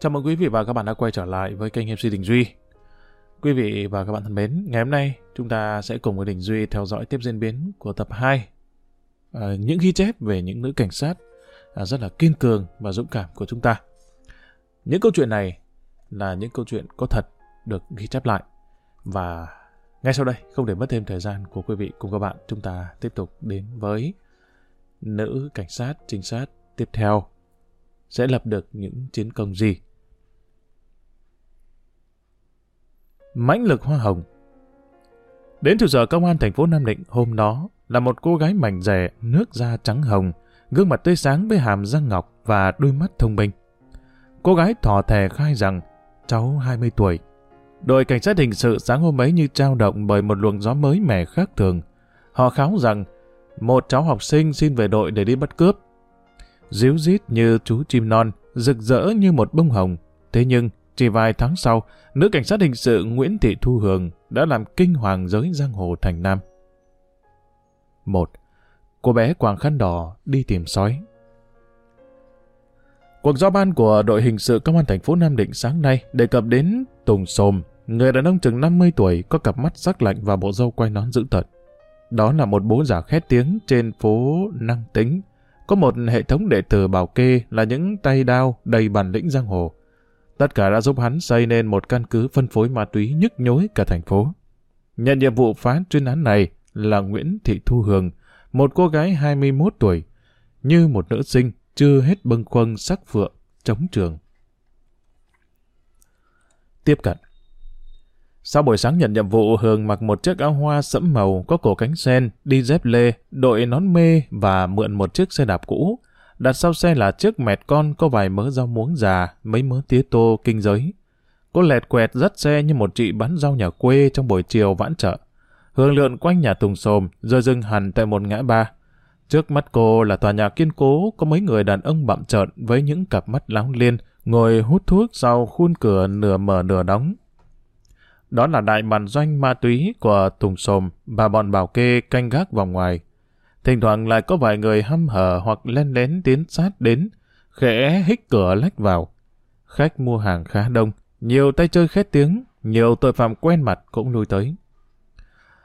Chào mừng quý vị và các bạn đã quay trở lại với kênh MC Đình Duy. Quý vị và các bạn thân mến, ngày hôm nay chúng ta sẽ cùng với Đình Duy theo dõi tiếp diễn biến của tập 2. À, những ghi chép về những nữ cảnh sát à, rất là kiên cường và dũng cảm của chúng ta. Những câu chuyện này là những câu chuyện có thật được ghi chép lại. Và ngay sau đây, không để mất thêm thời gian của quý vị cùng các bạn, chúng ta tiếp tục đến với nữ cảnh sát trinh sát tiếp theo sẽ lập được những chiến công gì. Mãnh lực hoa hồng Đến trụ sở công an thành phố Nam Định hôm đó là một cô gái mảnh rẻ, nước da trắng hồng, gương mặt tươi sáng với hàm răng ngọc và đôi mắt thông minh. Cô gái thỏ thẻ khai rằng cháu 20 tuổi. Đội cảnh sát hình sự sáng hôm ấy như trao động bởi một luồng gió mới mẻ khác thường. Họ kháo rằng một cháu học sinh xin về đội để đi bắt cướp. Díu dít như chú chim non, rực rỡ như một bông hồng. Thế nhưng, chỉ vài tháng sau, nữ cảnh sát hình sự Nguyễn Thị Thu Hường đã làm kinh hoàng giới giang hồ thành Nam. một Cô bé quàng khăn đỏ đi tìm sói. Cuộc giao ban của đội hình sự công an thành phố Nam Định sáng nay đề cập đến Tùng Sồm, người đàn ông chừng 50 tuổi có cặp mắt sắc lạnh và bộ râu quay nón dữ tợn. Đó là một bố giả khét tiếng trên phố Năng Tính. Có một hệ thống đệ tử bảo kê là những tay đao đầy bản lĩnh giang hồ. Tất cả đã giúp hắn xây nên một căn cứ phân phối ma túy nhức nhối cả thành phố. Nhận nhiệm vụ phá chuyên án này là Nguyễn Thị Thu Hường, một cô gái 21 tuổi, như một nữ sinh chưa hết bâng khuâng sắc phượng, chống trường. Tiếp cận Sau buổi sáng nhận nhiệm vụ, Hường mặc một chiếc áo hoa sẫm màu có cổ cánh sen, đi dép lê, đội nón mê và mượn một chiếc xe đạp cũ. Đặt sau xe là chiếc mẹt con có vài mớ rau muống già, mấy mớ tía tô kinh giới. Cô lẹt quẹt dắt xe như một chị bán rau nhà quê trong buổi chiều vãn chợ. Hương lượn quanh nhà Tùng Sồm, rồi dừng hẳn tại một ngã ba. Trước mắt cô là tòa nhà kiên cố, có mấy người đàn ông bặm trợn với những cặp mắt láo liên, ngồi hút thuốc sau khuôn cửa nửa mở nửa đóng. Đó là đại bàn doanh ma túy của Tùng Sồm và bọn bảo kê canh gác vòng ngoài. Thỉnh thoảng lại có vài người hăm hở hoặc len lén tiến sát đến, khẽ hích cửa lách vào. Khách mua hàng khá đông, nhiều tay chơi khét tiếng, nhiều tội phạm quen mặt cũng lui tới.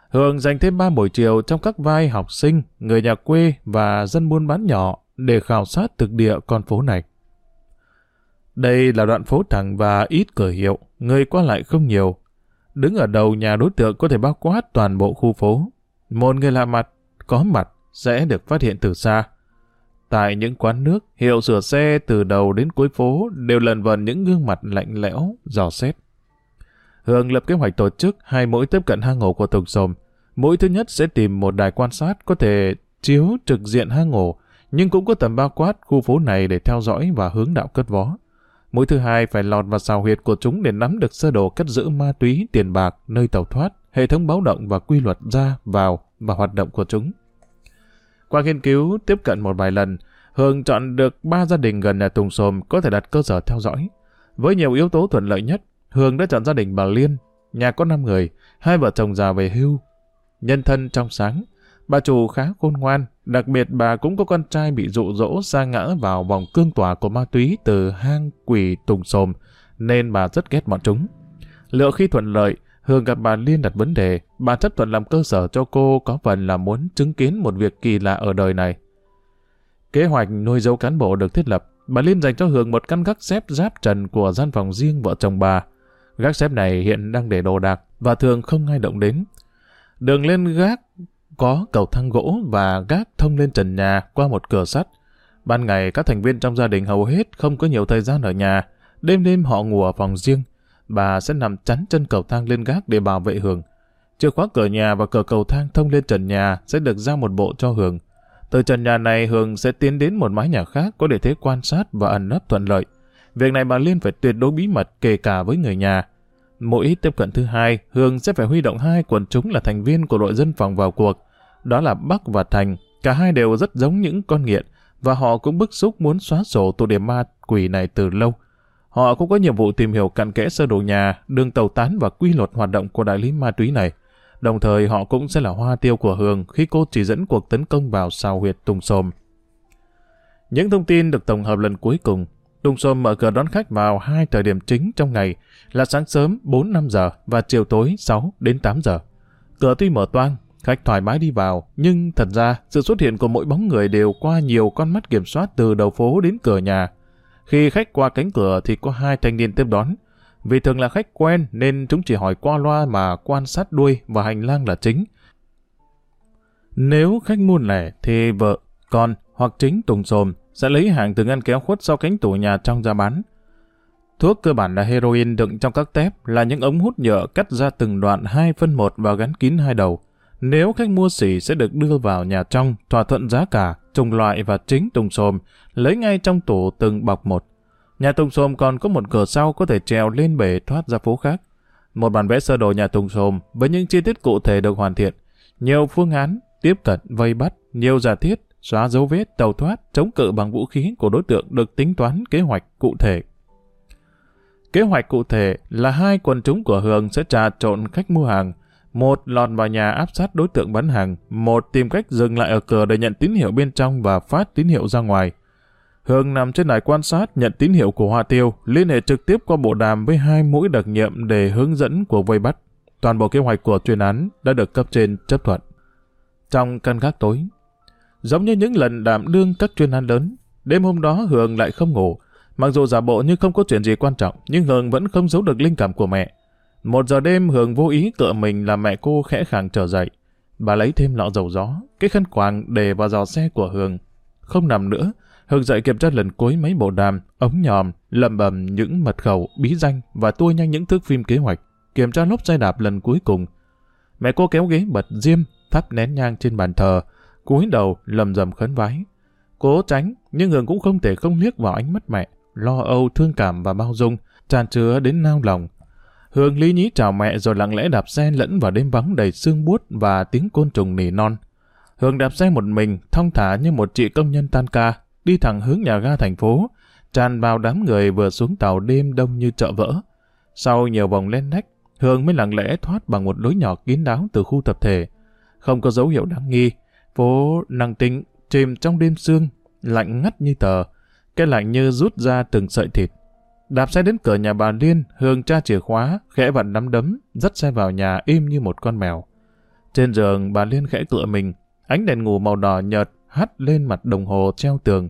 Hường dành thêm 3 buổi chiều trong các vai học sinh, người nhà quê và dân buôn bán nhỏ để khảo sát thực địa con phố này. Đây là đoạn phố thẳng và ít cửa hiệu, người qua lại không nhiều. Đứng ở đầu nhà đối tượng có thể bao quát toàn bộ khu phố. Một người lạ mặt, có mặt, sẽ được phát hiện từ xa. Tại những quán nước, hiệu sửa xe từ đầu đến cuối phố đều lần vần những gương mặt lạnh lẽo, dò xét. Hường lập kế hoạch tổ chức hai mũi tiếp cận hang ổ của Tùng Sồm. Mũi thứ nhất sẽ tìm một đài quan sát có thể chiếu trực diện hang ổ, nhưng cũng có tầm bao quát khu phố này để theo dõi và hướng đạo cất vó. Mũi thứ hai phải lọt vào xào huyệt của chúng để nắm được sơ đồ cất giữ ma túy, tiền bạc, nơi tàu thoát, hệ thống báo động và quy luật ra, vào và hoạt động của chúng. Qua nghiên cứu tiếp cận một vài lần, Hương chọn được ba gia đình gần nhà Tùng Sồm có thể đặt cơ sở theo dõi. Với nhiều yếu tố thuận lợi nhất, Hương đã chọn gia đình bà Liên, nhà có 5 người, hai vợ chồng già về hưu. Nhân thân trong sáng, bà chủ khá khôn ngoan, đặc biệt bà cũng có con trai bị dụ dỗ xa ngã vào vòng cương tỏa của ma túy từ hang quỷ Tùng Sồm, nên bà rất ghét bọn chúng. Lựa khi thuận lợi, Hương gặp bà Liên đặt vấn đề, bà chấp thuận làm cơ sở cho cô có phần là muốn chứng kiến một việc kỳ lạ ở đời này. Kế hoạch nuôi dấu cán bộ được thiết lập, bà Liên dành cho Hương một căn gác xếp giáp trần của gian phòng riêng vợ chồng bà. Gác xếp này hiện đang để đồ đạc và thường không ai động đến. Đường lên gác có cầu thang gỗ và gác thông lên trần nhà qua một cửa sắt. Ban ngày các thành viên trong gia đình hầu hết không có nhiều thời gian ở nhà, đêm đêm họ ngủ ở phòng riêng. Bà sẽ nằm chắn chân cầu thang lên gác để bảo vệ Hường. Chìa khóa cửa nhà và cửa cầu thang thông lên trần nhà sẽ được giao một bộ cho Hường. Từ trần nhà này Hường sẽ tiến đến một mái nhà khác có để thế quan sát và ẩn nấp thuận lợi. Việc này bà Liên phải tuyệt đối bí mật kể cả với người nhà. Mỗi tiếp cận thứ hai, Hương sẽ phải huy động hai quần chúng là thành viên của đội dân phòng vào cuộc. Đó là Bắc và Thành. Cả hai đều rất giống những con nghiện và họ cũng bức xúc muốn xóa sổ tụ điểm ma quỷ này từ lâu. Họ cũng có nhiệm vụ tìm hiểu cặn kẽ sơ đồ nhà, đường tàu tán và quy luật hoạt động của đại lý ma túy này. Đồng thời họ cũng sẽ là hoa tiêu của Hương khi cô chỉ dẫn cuộc tấn công vào sao huyệt Tùng Sồm. Những thông tin được tổng hợp lần cuối cùng Tùng Sôm mở cửa đón khách vào hai thời điểm chính trong ngày là sáng sớm 4-5 giờ và chiều tối 6 đến 8 giờ. Cửa tuy mở toang, khách thoải mái đi vào, nhưng thật ra sự xuất hiện của mỗi bóng người đều qua nhiều con mắt kiểm soát từ đầu phố đến cửa nhà. Khi khách qua cánh cửa thì có hai thanh niên tiếp đón. Vì thường là khách quen nên chúng chỉ hỏi qua loa mà quan sát đuôi và hành lang là chính. Nếu khách mua lẻ thì vợ, con hoặc chính Tùng Sồm sẽ lấy hàng từ ngăn kéo khuất sau cánh tủ nhà trong ra bán. Thuốc cơ bản là heroin đựng trong các tép là những ống hút nhựa cắt ra từng đoạn 2 phân 1 và gắn kín hai đầu. Nếu khách mua xỉ sẽ được đưa vào nhà trong, thỏa thuận giá cả, trùng loại và chính Tùng xồm, lấy ngay trong tủ từng bọc một. Nhà Tùng xồm còn có một cửa sau có thể trèo lên bể thoát ra phố khác. Một bản vẽ sơ đồ nhà Tùng xồm với những chi tiết cụ thể được hoàn thiện. Nhiều phương án, tiếp cận, vây bắt, nhiều giả thiết, xóa dấu vết, tàu thoát, chống cự bằng vũ khí của đối tượng được tính toán kế hoạch cụ thể. Kế hoạch cụ thể là hai quần chúng của Hường sẽ trà trộn khách mua hàng, một lọt vào nhà áp sát đối tượng bán hàng, một tìm cách dừng lại ở cửa để nhận tín hiệu bên trong và phát tín hiệu ra ngoài. Hương nằm trên đài quan sát nhận tín hiệu của Hoa Tiêu, liên hệ trực tiếp qua bộ đàm với hai mũi đặc nhiệm để hướng dẫn cuộc vây bắt. Toàn bộ kế hoạch của chuyên án đã được cấp trên chấp thuận. Trong căn gác tối, giống như những lần đảm đương các chuyên án lớn, đêm hôm đó Hương lại không ngủ. Mặc dù giả bộ như không có chuyện gì quan trọng, nhưng Hương vẫn không giấu được linh cảm của mẹ. Một giờ đêm Hương vô ý cựa mình làm mẹ cô khẽ khàng trở dậy. Bà lấy thêm lọ dầu gió, cái khăn quàng để vào giò xe của Hương. Không nằm nữa, Hương dậy kiểm tra lần cuối mấy bộ đàm, ống nhòm, lầm bầm những mật khẩu, bí danh và tua nhanh những thước phim kế hoạch. Kiểm tra lốp xe đạp lần cuối cùng. Mẹ cô kéo ghế bật diêm, thắp nén nhang trên bàn thờ, cúi đầu lầm rầm khấn vái. Cố tránh, nhưng Hương cũng không thể không liếc vào ánh mắt mẹ, lo âu, thương cảm và bao dung, tràn chứa đến nao lòng. Hương lý nhí chào mẹ rồi lặng lẽ đạp xe lẫn vào đêm vắng đầy sương buốt và tiếng côn trùng nỉ non. Hương đạp xe một mình, thong thả như một chị công nhân tan ca, đi thẳng hướng nhà ga thành phố, tràn vào đám người vừa xuống tàu đêm đông như chợ vỡ. Sau nhiều vòng len lách, Hương mới lặng lẽ thoát bằng một lối nhỏ kín đáo từ khu tập thể. Không có dấu hiệu đáng nghi, phố năng tĩnh, chìm trong đêm sương, lạnh ngắt như tờ, cái lạnh như rút ra từng sợi thịt. Đạp xe đến cửa nhà bà Liên, Hương tra chìa khóa, khẽ vặn nắm đấm, dắt xe vào nhà im như một con mèo. Trên giường, bà Liên khẽ tựa mình, ánh đèn ngủ màu đỏ nhợt hắt lên mặt đồng hồ treo tường.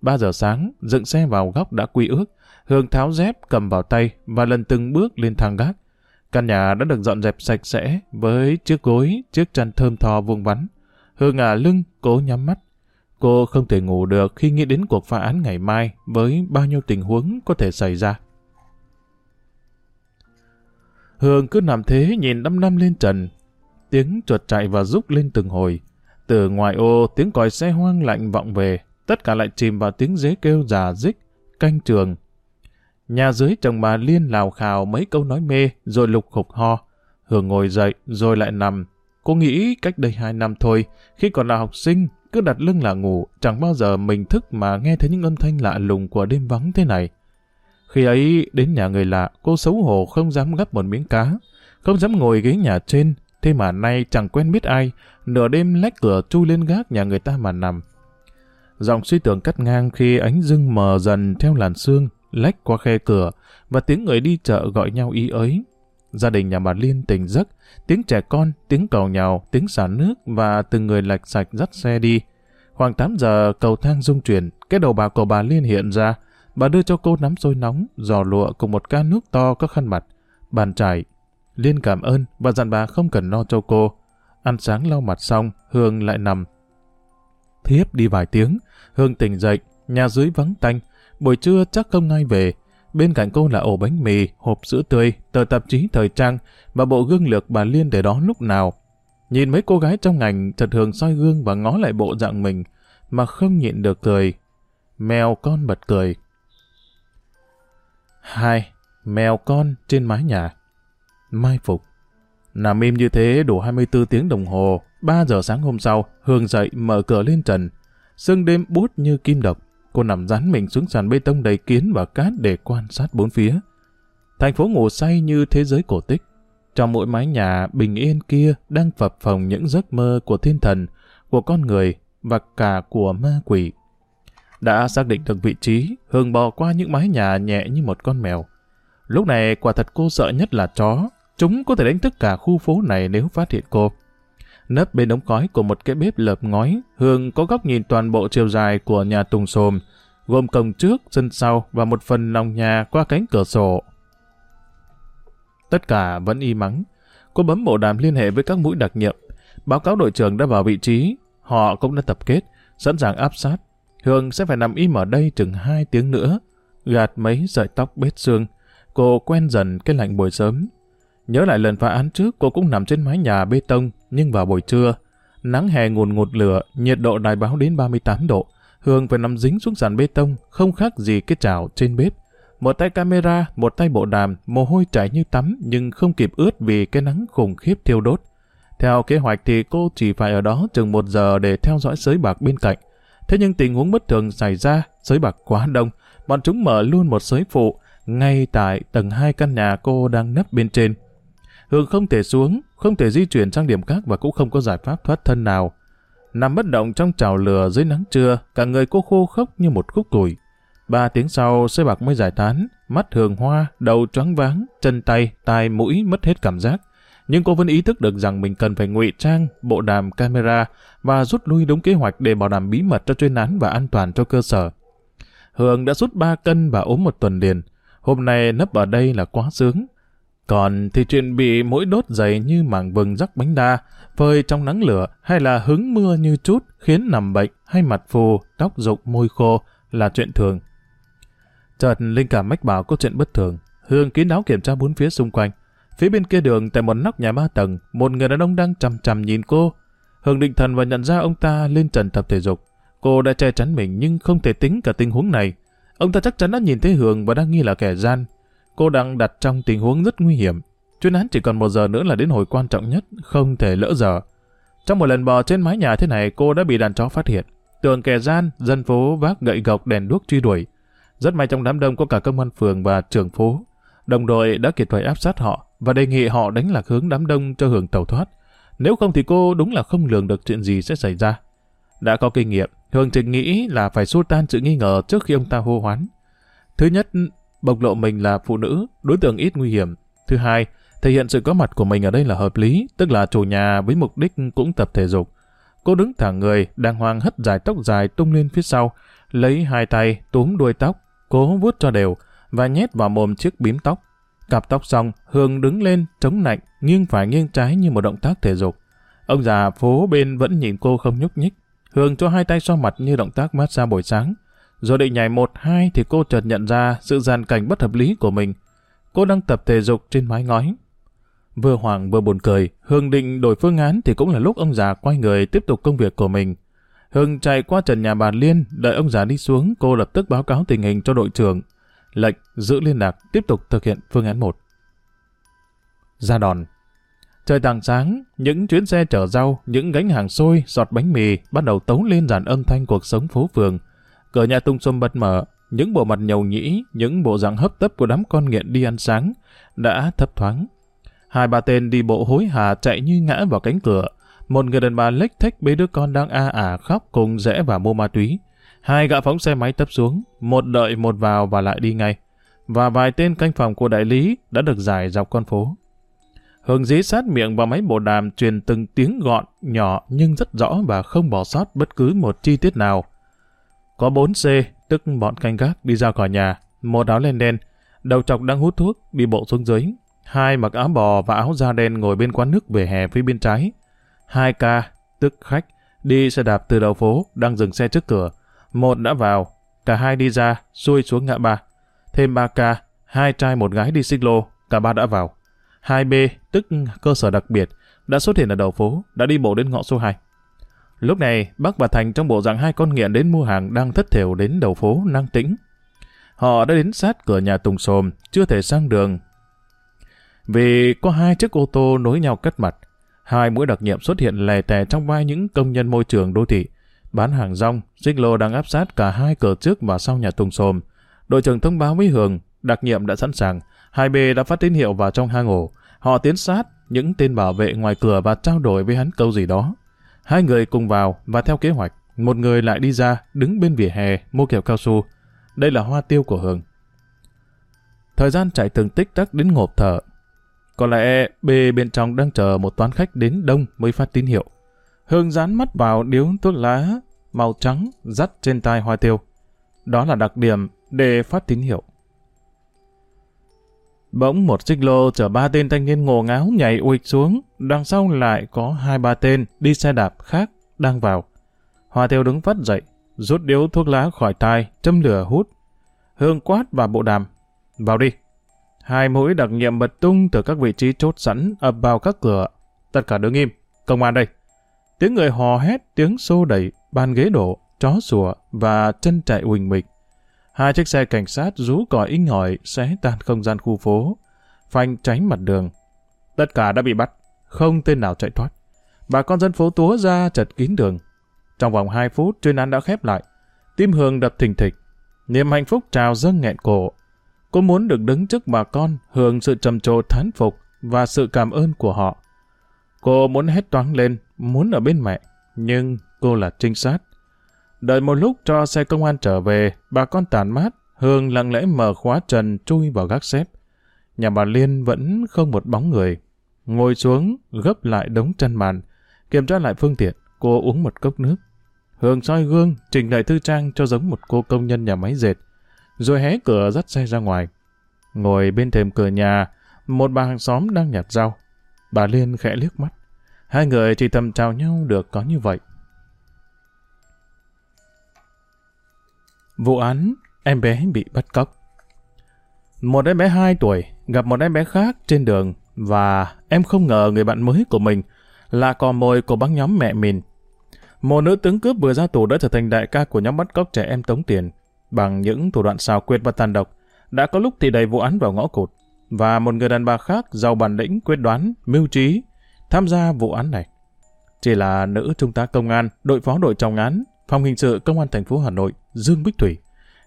Ba giờ sáng, dựng xe vào góc đã quy ước, Hương tháo dép cầm vào tay và lần từng bước lên thang gác. Căn nhà đã được dọn dẹp sạch sẽ với chiếc gối, chiếc chăn thơm tho vuông vắn. Hương ngả lưng, cố nhắm mắt. Cô không thể ngủ được khi nghĩ đến cuộc phá án ngày mai với bao nhiêu tình huống có thể xảy ra. Hương cứ nằm thế nhìn đăm đăm lên trần. Tiếng chuột chạy và rúc lên từng hồi. Từ ngoài ô, tiếng còi xe hoang lạnh vọng về. Tất cả lại chìm vào tiếng dế kêu già dích, canh trường. Nhà dưới chồng bà Liên lào khào mấy câu nói mê, rồi lục khục ho. Hương ngồi dậy, rồi lại nằm. Cô nghĩ cách đây hai năm thôi, khi còn là học sinh, cứ đặt lưng là ngủ, chẳng bao giờ mình thức mà nghe thấy những âm thanh lạ lùng của đêm vắng thế này. Khi ấy, đến nhà người lạ, cô xấu hổ không dám gấp một miếng cá, không dám ngồi ghế nhà trên, thế mà nay chẳng quen biết ai, nửa đêm lách cửa chui lên gác nhà người ta mà nằm. Dòng suy tưởng cắt ngang khi ánh dưng mờ dần theo làn sương, lách qua khe cửa, và tiếng người đi chợ gọi nhau ý ấy. Gia đình nhà bà Liên tỉnh giấc, tiếng trẻ con, tiếng cầu nhào, tiếng xả nước và từng người lạch sạch dắt xe đi. Khoảng 8 giờ cầu thang rung chuyển, cái đầu bà của bà Liên hiện ra. Bà đưa cho cô nắm sôi nóng, giò lụa cùng một ca nước to có khăn mặt. Bàn trải. Liên cảm ơn và dặn bà không cần lo cho cô. Ăn sáng lau mặt xong, Hương lại nằm. Thiếp đi vài tiếng, Hương tỉnh dậy, nhà dưới vắng tanh. Buổi trưa chắc không ai về. Bên cạnh cô là ổ bánh mì, hộp sữa tươi, tờ tạp chí thời trang và bộ gương lược bà Liên để đó lúc nào. Nhìn mấy cô gái trong ngành thật thường soi gương và ngó lại bộ dạng mình mà không nhịn được cười. Mèo con bật cười. Hai, mèo con trên mái nhà. Mai Phục. Nằm im như thế đủ 24 tiếng đồng hồ, 3 giờ sáng hôm sau, Hương dậy mở cửa lên trần. Sương đêm bút như kim độc, cô nằm dán mình xuống sàn bê tông đầy kiến và cát để quan sát bốn phía. Thành phố ngủ say như thế giới cổ tích. Trong mỗi mái nhà bình yên kia đang phập phồng những giấc mơ của thiên thần, của con người và cả của ma quỷ. Đã xác định được vị trí, Hương bò qua những mái nhà nhẹ như một con mèo. Lúc này quả thật cô sợ nhất là chó. Chúng có thể đánh thức cả khu phố này nếu phát hiện cô. Nấp bên đống khói của một cái bếp lợp ngói, Hương có góc nhìn toàn bộ chiều dài của nhà Tùng Sồm, gồm cổng trước, sân sau và một phần lòng nhà qua cánh cửa sổ. Tất cả vẫn y mắng. Cô bấm bộ đàm liên hệ với các mũi đặc nhiệm. Báo cáo đội trưởng đã vào vị trí. Họ cũng đã tập kết, sẵn sàng áp sát. Hương sẽ phải nằm im ở đây chừng 2 tiếng nữa. Gạt mấy sợi tóc bết xương. Cô quen dần cái lạnh buổi sớm. Nhớ lại lần phá án trước cô cũng nằm trên mái nhà bê tông, nhưng vào buổi trưa. Nắng hè ngùn ngụt lửa, nhiệt độ đài báo đến 38 độ. Hương phải nằm dính xuống sàn bê tông, không khác gì cái chảo trên bếp. Một tay camera, một tay bộ đàm, mồ hôi chảy như tắm nhưng không kịp ướt vì cái nắng khủng khiếp thiêu đốt. Theo kế hoạch thì cô chỉ phải ở đó chừng một giờ để theo dõi sới bạc bên cạnh. Thế nhưng tình huống bất thường xảy ra, sới bạc quá đông, bọn chúng mở luôn một sới phụ, ngay tại tầng hai căn nhà cô đang nấp bên trên. Hương không thể xuống, không thể di chuyển sang điểm khác và cũng không có giải pháp thoát thân nào. Nằm bất động trong trào lửa dưới nắng trưa, cả người cô khô khốc như một khúc củi. Ba tiếng sau, xe bạc mới giải tán, mắt hường hoa, đầu choáng váng, chân tay, tai, mũi mất hết cảm giác. Nhưng cô vẫn ý thức được rằng mình cần phải ngụy trang, bộ đàm camera và rút lui đúng kế hoạch để bảo đảm bí mật cho chuyên án và an toàn cho cơ sở. Hường đã rút 3 cân và ốm một tuần liền. Hôm nay nấp ở đây là quá sướng. Còn thì chuyện bị mũi đốt dày như mảng vừng rắc bánh đa, phơi trong nắng lửa hay là hứng mưa như chút khiến nằm bệnh hay mặt phù, tóc rụng môi khô là chuyện thường. Chợt linh cảm mách bảo có chuyện bất thường. Hương kín đáo kiểm tra bốn phía xung quanh. Phía bên kia đường tại một nóc nhà ba tầng, một người đàn ông đang chằm chằm nhìn cô. Hương định thần và nhận ra ông ta lên trần tập thể dục. Cô đã che chắn mình nhưng không thể tính cả tình huống này. Ông ta chắc chắn đã nhìn thấy Hương và đang nghi là kẻ gian. Cô đang đặt trong tình huống rất nguy hiểm. Chuyên án chỉ còn một giờ nữa là đến hồi quan trọng nhất, không thể lỡ giờ. Trong một lần bò trên mái nhà thế này, cô đã bị đàn chó phát hiện. Tường kẻ gian, dân phố vác gậy gộc đèn đuốc truy đuổi. Rất may trong đám đông có cả công an phường và trưởng phố. Đồng đội đã kịp thời áp sát họ và đề nghị họ đánh lạc hướng đám đông cho hưởng tàu thoát. Nếu không thì cô đúng là không lường được chuyện gì sẽ xảy ra. Đã có kinh nghiệm, Hương Trình nghĩ là phải xua tan sự nghi ngờ trước khi ông ta hô hoán. Thứ nhất, bộc lộ mình là phụ nữ, đối tượng ít nguy hiểm. Thứ hai, thể hiện sự có mặt của mình ở đây là hợp lý, tức là chủ nhà với mục đích cũng tập thể dục. Cô đứng thẳng người, đàng hoàng hất dài tóc dài tung lên phía sau, lấy hai tay túm đuôi tóc, cố vuốt cho đều và nhét vào mồm chiếc bím tóc. Cặp tóc xong, Hương đứng lên, chống nạnh, nghiêng phải nghiêng trái như một động tác thể dục. Ông già phố bên vẫn nhìn cô không nhúc nhích. Hương cho hai tay so mặt như động tác massage buổi sáng. Rồi định nhảy một hai thì cô chợt nhận ra sự giàn cảnh bất hợp lý của mình. Cô đang tập thể dục trên mái ngói. Vừa hoảng vừa buồn cười, Hương định đổi phương án thì cũng là lúc ông già quay người tiếp tục công việc của mình. Hưng chạy qua trần nhà bà Liên, đợi ông già đi xuống, cô lập tức báo cáo tình hình cho đội trưởng. Lệnh giữ liên lạc, tiếp tục thực hiện phương án 1. Ra đòn. Trời tàng sáng, những chuyến xe chở rau, những gánh hàng xôi, giọt bánh mì bắt đầu tấu lên dàn âm thanh cuộc sống phố phường. Cửa nhà tung xôm bật mở, những bộ mặt nhầu nhĩ, những bộ dạng hấp tấp của đám con nghiện đi ăn sáng đã thấp thoáng. Hai ba tên đi bộ hối hả chạy như ngã vào cánh cửa, một người đàn bà lếch thách bế đứa con đang a ả khóc cùng rẽ vào mua ma túy. Hai gã phóng xe máy tấp xuống, một đợi một vào và lại đi ngay. Và vài tên canh phòng của đại lý đã được giải dọc con phố. Hương dí sát miệng vào máy bộ đàm truyền từng tiếng gọn, nhỏ nhưng rất rõ và không bỏ sót bất cứ một chi tiết nào. Có 4C, tức bọn canh gác đi ra khỏi nhà, một áo len đen, đầu trọc đang hút thuốc, đi bộ xuống dưới. Hai mặc áo bò và áo da đen ngồi bên quán nước về hè phía bên trái. 2K, tức khách, đi xe đạp từ đầu phố, đang dừng xe trước cửa. Một đã vào, cả hai đi ra, xuôi xuống ngã ba. Thêm 3K, hai trai một gái đi xích lô, cả ba đã vào. 2B, tức cơ sở đặc biệt, đã xuất hiện ở đầu phố, đã đi bộ đến ngõ số 2. Lúc này, bác và Thành trong bộ dạng hai con nghiện đến mua hàng đang thất thểu đến đầu phố năng tĩnh. Họ đã đến sát cửa nhà Tùng Sồm, chưa thể sang đường. Vì có hai chiếc ô tô nối nhau cắt mặt, Hai mũi đặc nhiệm xuất hiện lè tè trong vai những công nhân môi trường đô thị. Bán hàng rong, xích lô đang áp sát cả hai cửa trước và sau nhà Tùng Sồm. Đội trưởng thông báo với Hường, đặc nhiệm đã sẵn sàng. Hai bê đã phát tín hiệu vào trong hang ổ. Họ tiến sát những tên bảo vệ ngoài cửa và trao đổi với hắn câu gì đó. Hai người cùng vào và theo kế hoạch, một người lại đi ra, đứng bên vỉa hè, mua kẹo cao su. Đây là hoa tiêu của Hường. Thời gian chạy từng tích tắc đến ngộp thở. Có lẽ B bên trong đang chờ một toán khách đến đông mới phát tín hiệu. Hương dán mắt vào điếu thuốc lá màu trắng dắt trên tai hoa tiêu. Đó là đặc điểm để phát tín hiệu. Bỗng một xích lô chở ba tên thanh niên ngồ ngáo nhảy uịch xuống, đằng sau lại có hai ba tên đi xe đạp khác đang vào. Hoa tiêu đứng phát dậy, rút điếu thuốc lá khỏi tai, châm lửa hút. Hương quát vào bộ đàm. Vào đi. Hai mũi đặc nhiệm bật tung từ các vị trí chốt sẵn ập vào các cửa. Tất cả đứng im. Công an đây. Tiếng người hò hét, tiếng xô đẩy, bàn ghế đổ, chó sủa và chân chạy huỳnh mịch. Hai chiếc xe cảnh sát rú còi inh hỏi, xé tan không gian khu phố, phanh tránh mặt đường. Tất cả đã bị bắt, không tên nào chạy thoát. Bà con dân phố túa ra chật kín đường. Trong vòng 2 phút, chuyên án đã khép lại. Tim Hương đập thình thịch. Niềm hạnh phúc trào dâng nghẹn cổ. Cô muốn được đứng trước bà con, hưởng sự trầm trồ thán phục và sự cảm ơn của họ. Cô muốn hét toáng lên, muốn ở bên mẹ, nhưng cô là trinh sát. Đợi một lúc cho xe công an trở về, bà con tàn mát, Hương lặng lẽ mở khóa trần chui vào gác xếp. Nhà bà Liên vẫn không một bóng người. Ngồi xuống, gấp lại đống chân màn, kiểm tra lại phương tiện, cô uống một cốc nước. Hương soi gương, chỉnh lại tư trang cho giống một cô công nhân nhà máy dệt, rồi hé cửa dắt xe ra ngoài. Ngồi bên thềm cửa nhà, một bà hàng xóm đang nhặt rau. Bà Liên khẽ liếc mắt. Hai người chỉ tầm chào nhau được có như vậy. Vụ án, em bé bị bắt cóc. Một em bé 2 tuổi gặp một em bé khác trên đường và em không ngờ người bạn mới của mình là cò mồi của băng nhóm mẹ mình. Một nữ tướng cướp vừa ra tù đã trở thành đại ca của nhóm bắt cóc trẻ em tống tiền bằng những thủ đoạn xào quyệt và tàn độc. Đã có lúc thì đẩy vụ án vào ngõ cụt và một người đàn bà khác giàu bản lĩnh quyết đoán, mưu trí tham gia vụ án này. Chỉ là nữ trung tá công an, đội phó đội trọng án, phòng hình sự công an thành phố Hà Nội, Dương Bích Thủy,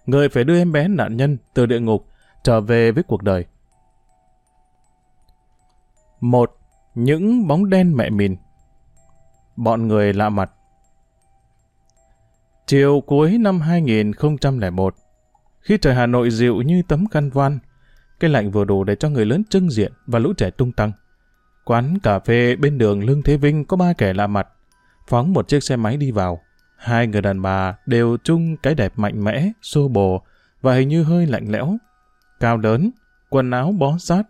người phải đưa em bé nạn nhân từ địa ngục trở về với cuộc đời. Một, những bóng đen mẹ mìn. Bọn người lạ mặt. Chiều cuối năm 2001, khi trời Hà Nội dịu như tấm khăn voan, cái lạnh vừa đủ để cho người lớn trưng diện và lũ trẻ tung tăng. Quán cà phê bên đường Lương Thế Vinh có ba kẻ lạ mặt. Phóng một chiếc xe máy đi vào. Hai người đàn bà đều chung cái đẹp mạnh mẽ, xô bồ và hình như hơi lạnh lẽo. Cao lớn, quần áo bó sát,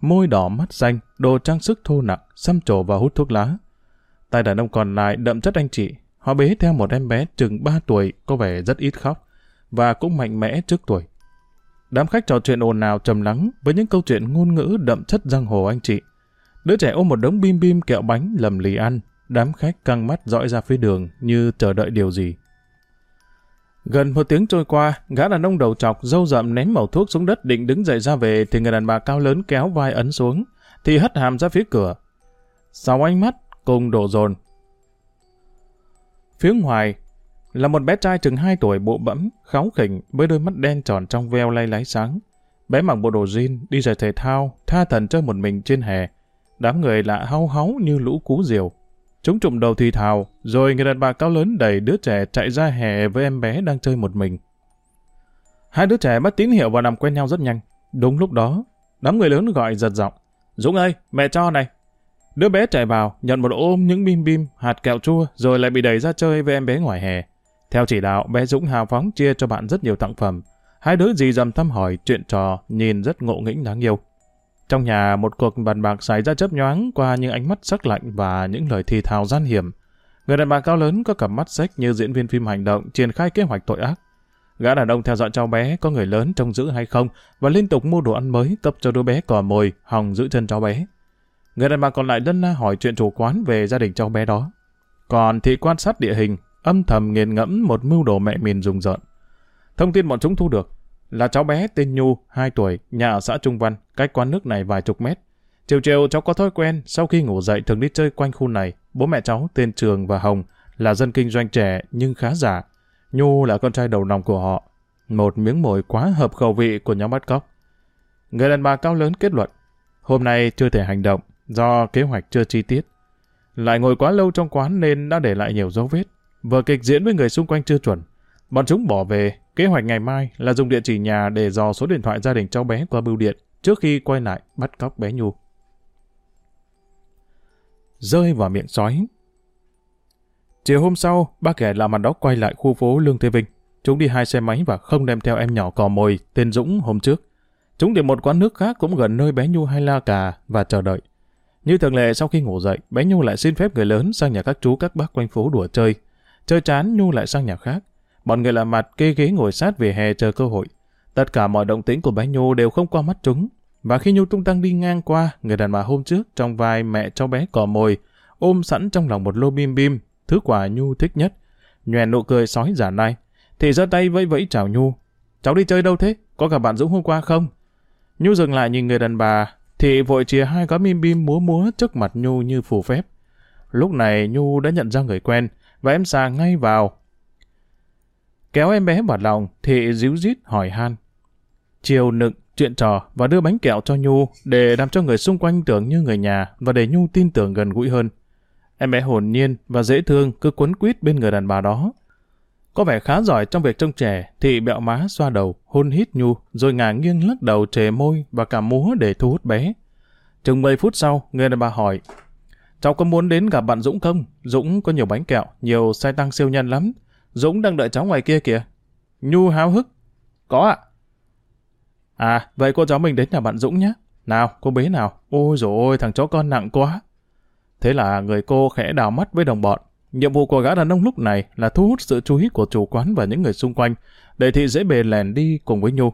môi đỏ mắt xanh, đồ trang sức thô nặng, xăm trổ và hút thuốc lá. Tay đàn ông còn lại đậm chất anh chị. Họ bế theo một em bé chừng 3 tuổi có vẻ rất ít khóc và cũng mạnh mẽ trước tuổi. Đám khách trò chuyện ồn ào trầm lắng với những câu chuyện ngôn ngữ đậm chất giang hồ anh chị. Đứa trẻ ôm một đống bim bim kẹo bánh lầm lì ăn, đám khách căng mắt dõi ra phía đường như chờ đợi điều gì. Gần một tiếng trôi qua, gã đàn ông đầu trọc, dâu rậm ném mẩu thuốc xuống đất định đứng dậy ra về thì người đàn bà cao lớn kéo vai ấn xuống, thì hất hàm ra phía cửa. Sau ánh mắt, cùng đổ dồn. Phía ngoài là một bé trai chừng 2 tuổi bộ bẫm, kháu khỉnh với đôi mắt đen tròn trong veo lay lái sáng. Bé mặc bộ đồ jean, đi giày thể thao, tha thần chơi một mình trên hè. Đám người lạ hau háu như lũ cú diều. Chúng trụm đầu thì thào, rồi người đàn bà cao lớn đẩy đứa trẻ chạy ra hè với em bé đang chơi một mình. Hai đứa trẻ bắt tín hiệu và làm quen nhau rất nhanh. Đúng lúc đó, đám người lớn gọi giật giọng. Dũng ơi, mẹ cho này. Đứa bé chạy vào, nhận một ôm những bim bim, hạt kẹo chua, rồi lại bị đẩy ra chơi với em bé ngoài hè. Theo chỉ đạo, bé Dũng hào phóng chia cho bạn rất nhiều tặng phẩm. Hai đứa dì dầm thăm hỏi, chuyện trò, nhìn rất ngộ nghĩnh đáng yêu. Trong nhà, một cuộc bàn bạc xảy ra chớp nhoáng qua những ánh mắt sắc lạnh và những lời thì thào gian hiểm. Người đàn bà cao lớn có cặp mắt sách như diễn viên phim hành động triển khai kế hoạch tội ác. Gã đàn ông theo dõi cháu bé có người lớn trông giữ hay không và liên tục mua đồ ăn mới cấp cho đứa bé cò mồi hòng giữ chân cháu bé. Người đàn bà còn lại đơn la hỏi chuyện chủ quán về gia đình cháu bé đó. Còn thị quan sát địa hình, âm thầm nghiền ngẫm một mưu đồ mẹ mình rùng rợn. Thông tin bọn chúng thu được là cháu bé tên Nhu, 2 tuổi, nhà ở xã Trung Văn, cách quán nước này vài chục mét. Chiều chiều cháu có thói quen, sau khi ngủ dậy thường đi chơi quanh khu này. Bố mẹ cháu tên Trường và Hồng là dân kinh doanh trẻ nhưng khá giả. Nhu là con trai đầu lòng của họ. Một miếng mồi quá hợp khẩu vị của nhóm bắt cóc. Người đàn bà cao lớn kết luận, hôm nay chưa thể hành động do kế hoạch chưa chi tiết. Lại ngồi quá lâu trong quán nên đã để lại nhiều dấu vết. vở kịch diễn với người xung quanh chưa chuẩn. Bọn chúng bỏ về, kế hoạch ngày mai là dùng địa chỉ nhà để dò số điện thoại gia đình cháu bé qua bưu điện trước khi quay lại bắt cóc bé Nhu. Rơi vào miệng sói Chiều hôm sau, ba kẻ làm ăn đó quay lại khu phố Lương Thế Vinh. Chúng đi hai xe máy và không đem theo em nhỏ cò mồi tên Dũng hôm trước. Chúng tìm một quán nước khác cũng gần nơi bé Nhu hay la cà và chờ đợi. Như thường lệ sau khi ngủ dậy, bé Nhu lại xin phép người lớn sang nhà các chú các bác quanh phố đùa chơi. Chơi chán Nhu lại sang nhà khác. Bọn người làm mặt kê ghế ngồi sát về hè chờ cơ hội. Tất cả mọi động tĩnh của bé Nhu đều không qua mắt chúng. Và khi Nhu tung tăng đi ngang qua, người đàn bà hôm trước trong vai mẹ cháu bé cò mồi, ôm sẵn trong lòng một lô bim bim, thứ quà Nhu thích nhất. Nhoèn nụ cười sói giả nai, thì giơ tay vẫy vẫy chào Nhu. Cháu đi chơi đâu thế? Có cả bạn Dũng hôm qua không? Nhu dừng lại nhìn người đàn bà, thì vội chia hai gói bim bim múa múa trước mặt Nhu như phù phép. Lúc này Nhu đã nhận ra người quen, và em xà ngay vào. Kéo em bé vào lòng, thì díu dít hỏi han. Chiều nựng, chuyện trò và đưa bánh kẹo cho Nhu để làm cho người xung quanh tưởng như người nhà và để Nhu tin tưởng gần gũi hơn. Em bé hồn nhiên và dễ thương cứ quấn quýt bên người đàn bà đó. Có vẻ khá giỏi trong việc trông trẻ, thị bẹo má xoa đầu, hôn hít Nhu, rồi ngả nghiêng lắc đầu trề môi và cả múa để thu hút bé. Chừng 10 phút sau, người đàn bà hỏi, Cháu có muốn đến gặp bạn Dũng không? Dũng có nhiều bánh kẹo, nhiều xe tăng siêu nhân lắm. Dũng đang đợi cháu ngoài kia kìa. Nhu háo hức. Có ạ. À, vậy cô cháu mình đến nhà bạn Dũng nhé. Nào, cô bé nào. Ôi dồi ôi, thằng chó con nặng quá. Thế là người cô khẽ đào mắt với đồng bọn. Nhiệm vụ của gã đàn ông lúc này là thu hút sự chú ý của chủ quán và những người xung quanh, để thị dễ bề lèn đi cùng với Nhu.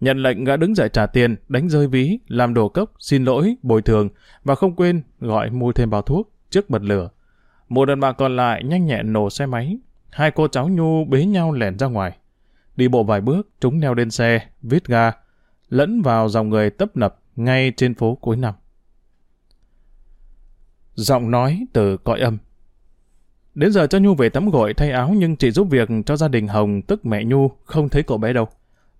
Nhận lệnh gã đứng dậy trả tiền, đánh rơi ví, làm đồ cốc, xin lỗi, bồi thường, và không quên gọi mua thêm bao thuốc trước bật lửa. Một đàn bà còn lại nhanh nhẹn nổ xe máy. Hai cô cháu Nhu bế nhau lẻn ra ngoài. Đi bộ vài bước, chúng neo lên xe, vít ga, lẫn vào dòng người tấp nập ngay trên phố cuối năm. Giọng nói từ cõi âm. Đến giờ cho Nhu về tắm gội thay áo nhưng chị giúp việc cho gia đình Hồng tức mẹ Nhu không thấy cậu bé đâu.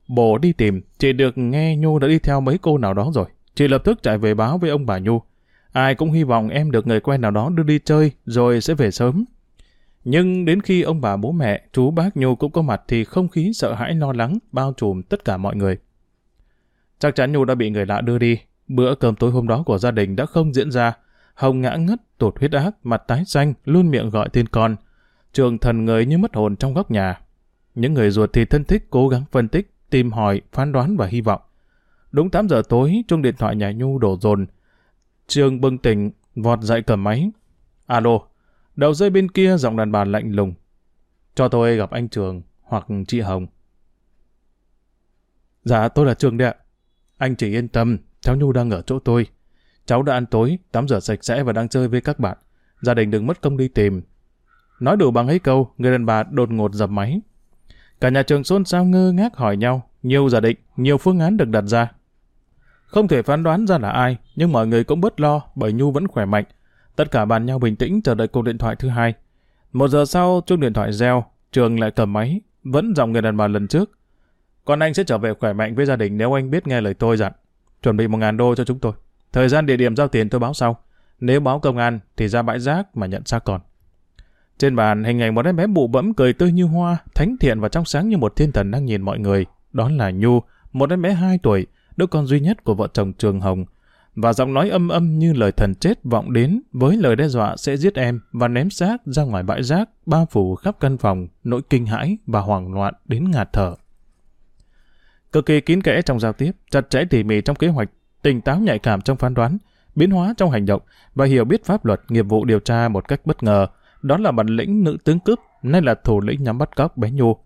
bộ đi tìm, chị được nghe Nhu đã đi theo mấy cô nào đó rồi. Chị lập tức chạy về báo với ông bà Nhu. Ai cũng hy vọng em được người quen nào đó đưa đi chơi rồi sẽ về sớm. Nhưng đến khi ông bà bố mẹ, chú bác Nhu cũng có mặt thì không khí sợ hãi lo lắng bao trùm tất cả mọi người. Chắc chắn Nhu đã bị người lạ đưa đi. Bữa cơm tối hôm đó của gia đình đã không diễn ra. Hồng ngã ngất, tụt huyết áp, mặt tái xanh, luôn miệng gọi tên con. Trường thần người như mất hồn trong góc nhà. Những người ruột thì thân thích cố gắng phân tích, tìm hỏi, phán đoán và hy vọng. Đúng 8 giờ tối, chuông điện thoại nhà Nhu đổ dồn. Trường bưng tỉnh, vọt dậy cầm máy. Alo, đầu dây bên kia giọng đàn bà lạnh lùng. Cho tôi gặp anh Trường hoặc chị Hồng. Dạ, tôi là Trường đấy ạ. Anh chỉ yên tâm, cháu Nhu đang ở chỗ tôi. Cháu đã ăn tối, tắm rửa sạch sẽ và đang chơi với các bạn. Gia đình đừng mất công đi tìm. Nói đủ bằng ấy câu, người đàn bà đột ngột dập máy. Cả nhà trường xôn xao ngơ ngác hỏi nhau, nhiều giả định, nhiều phương án được đặt ra. Không thể phán đoán ra là ai, nhưng mọi người cũng bớt lo bởi Nhu vẫn khỏe mạnh. Tất cả bàn nhau bình tĩnh chờ đợi cuộc điện thoại thứ hai. Một giờ sau, chuông điện thoại reo, trường lại cầm máy, vẫn giọng người đàn bà lần trước. Con anh sẽ trở về khỏe mạnh với gia đình nếu anh biết nghe lời tôi dặn. Chuẩn bị một ngàn đô cho chúng tôi. Thời gian địa điểm giao tiền tôi báo sau. Nếu báo công an thì ra bãi rác mà nhận xác còn. Trên bàn hình ảnh một em bé bụ bẫm cười tươi như hoa, thánh thiện và trong sáng như một thiên thần đang nhìn mọi người. Đó là Nhu, một em bé 2 tuổi, đứa con duy nhất của vợ chồng Trường Hồng. Và giọng nói âm âm như lời thần chết vọng đến với lời đe dọa sẽ giết em và ném xác ra ngoài bãi rác, bao phủ khắp căn phòng, nỗi kinh hãi và hoảng loạn đến ngạt thở. Cực kỳ kín kẽ trong giao tiếp, chặt chẽ tỉ mỉ trong kế hoạch, tỉnh táo nhạy cảm trong phán đoán, biến hóa trong hành động và hiểu biết pháp luật nghiệp vụ điều tra một cách bất ngờ, đó là bản lĩnh nữ tướng cướp, nay là thủ lĩnh nhắm bắt cóc bé Nhu.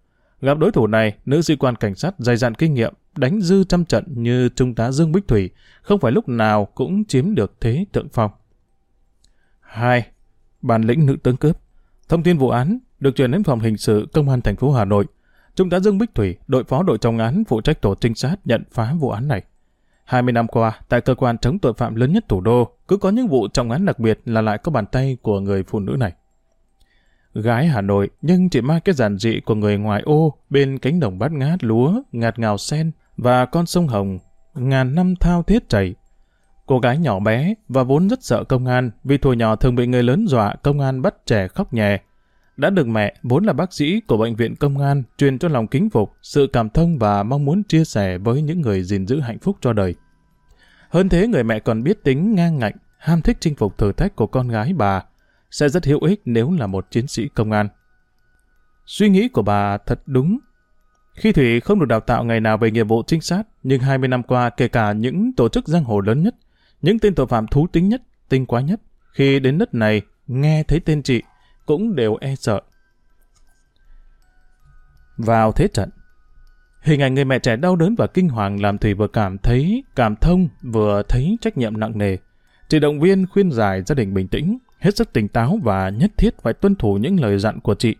Gặp đối thủ này, nữ sĩ quan cảnh sát dày dặn kinh nghiệm, đánh dư trăm trận như trung tá Dương Bích Thủy, không phải lúc nào cũng chiếm được thế thượng phong. 2. Bản lĩnh nữ tướng cướp Thông tin vụ án được chuyển đến phòng hình sự công an thành phố Hà Nội. Trung tá Dương Bích Thủy, đội phó đội trọng án phụ trách tổ trinh sát nhận phá vụ án này. 20 năm qua, tại cơ quan chống tội phạm lớn nhất thủ đô, cứ có những vụ trọng án đặc biệt là lại có bàn tay của người phụ nữ này. Gái Hà Nội nhưng chỉ mang cái giản dị của người ngoài ô bên cánh đồng bát ngát lúa, ngạt ngào sen và con sông Hồng, ngàn năm thao thiết chảy. Cô gái nhỏ bé và vốn rất sợ công an vì thuở nhỏ thường bị người lớn dọa công an bắt trẻ khóc nhè. đã được mẹ, vốn là bác sĩ của bệnh viện công an, truyền cho lòng kính phục, sự cảm thông và mong muốn chia sẻ với những người gìn giữ hạnh phúc cho đời. Hơn thế người mẹ còn biết tính ngang ngạnh, ham thích chinh phục thử thách của con gái bà, sẽ rất hữu ích nếu là một chiến sĩ công an. Suy nghĩ của bà thật đúng. Khi Thủy không được đào tạo ngày nào về nghiệp vụ trinh sát, nhưng 20 năm qua kể cả những tổ chức giang hồ lớn nhất, những tên tội phạm thú tính nhất, tinh quái nhất, khi đến đất này nghe thấy tên chị, cũng đều e sợ. Vào thế trận, hình ảnh người mẹ trẻ đau đớn và kinh hoàng làm Thủy vừa cảm thấy cảm thông, vừa thấy trách nhiệm nặng nề. Chị động viên khuyên giải gia đình bình tĩnh, hết sức tỉnh táo và nhất thiết phải tuân thủ những lời dặn của chị.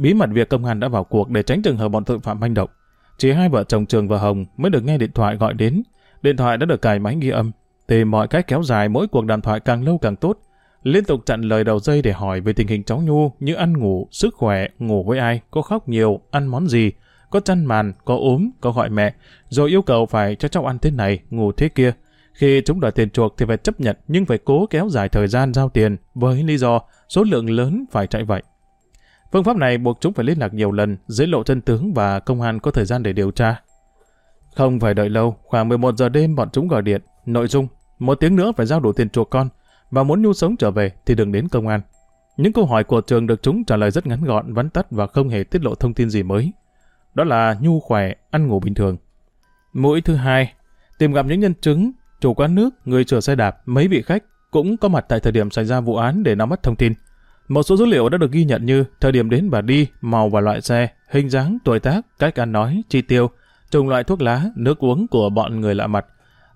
Bí mật việc công an đã vào cuộc để tránh trường hợp bọn tội phạm manh động. Chỉ hai vợ chồng Trường và Hồng mới được nghe điện thoại gọi đến. Điện thoại đã được cài máy ghi âm. Tìm mọi cách kéo dài mỗi cuộc đàm thoại càng lâu càng tốt. Liên tục chặn lời đầu dây để hỏi về tình hình cháu Nhu như ăn ngủ, sức khỏe, ngủ với ai, có khóc nhiều, ăn món gì, có chăn màn, có ốm, có gọi mẹ, rồi yêu cầu phải cho cháu ăn thế này, ngủ thế kia. Khi chúng đòi tiền chuộc thì phải chấp nhận nhưng phải cố kéo dài thời gian giao tiền với lý do số lượng lớn phải chạy vậy. Phương pháp này buộc chúng phải liên lạc nhiều lần, dưới lộ chân tướng và công an có thời gian để điều tra. Không phải đợi lâu, khoảng 11 giờ đêm bọn chúng gọi điện, nội dung, một tiếng nữa phải giao đủ tiền chuộc con, và muốn Nhu sống trở về thì đừng đến công an. Những câu hỏi của trường được chúng trả lời rất ngắn gọn, vắn tắt và không hề tiết lộ thông tin gì mới. Đó là Nhu khỏe, ăn ngủ bình thường. Mũi thứ hai, tìm gặp những nhân chứng, chủ quán nước, người chở xe đạp, mấy vị khách cũng có mặt tại thời điểm xảy ra vụ án để nắm bắt thông tin. Một số dữ liệu đã được ghi nhận như thời điểm đến và đi, màu và loại xe, hình dáng, tuổi tác, cách ăn nói, chi tiêu, chủng loại thuốc lá, nước uống của bọn người lạ mặt.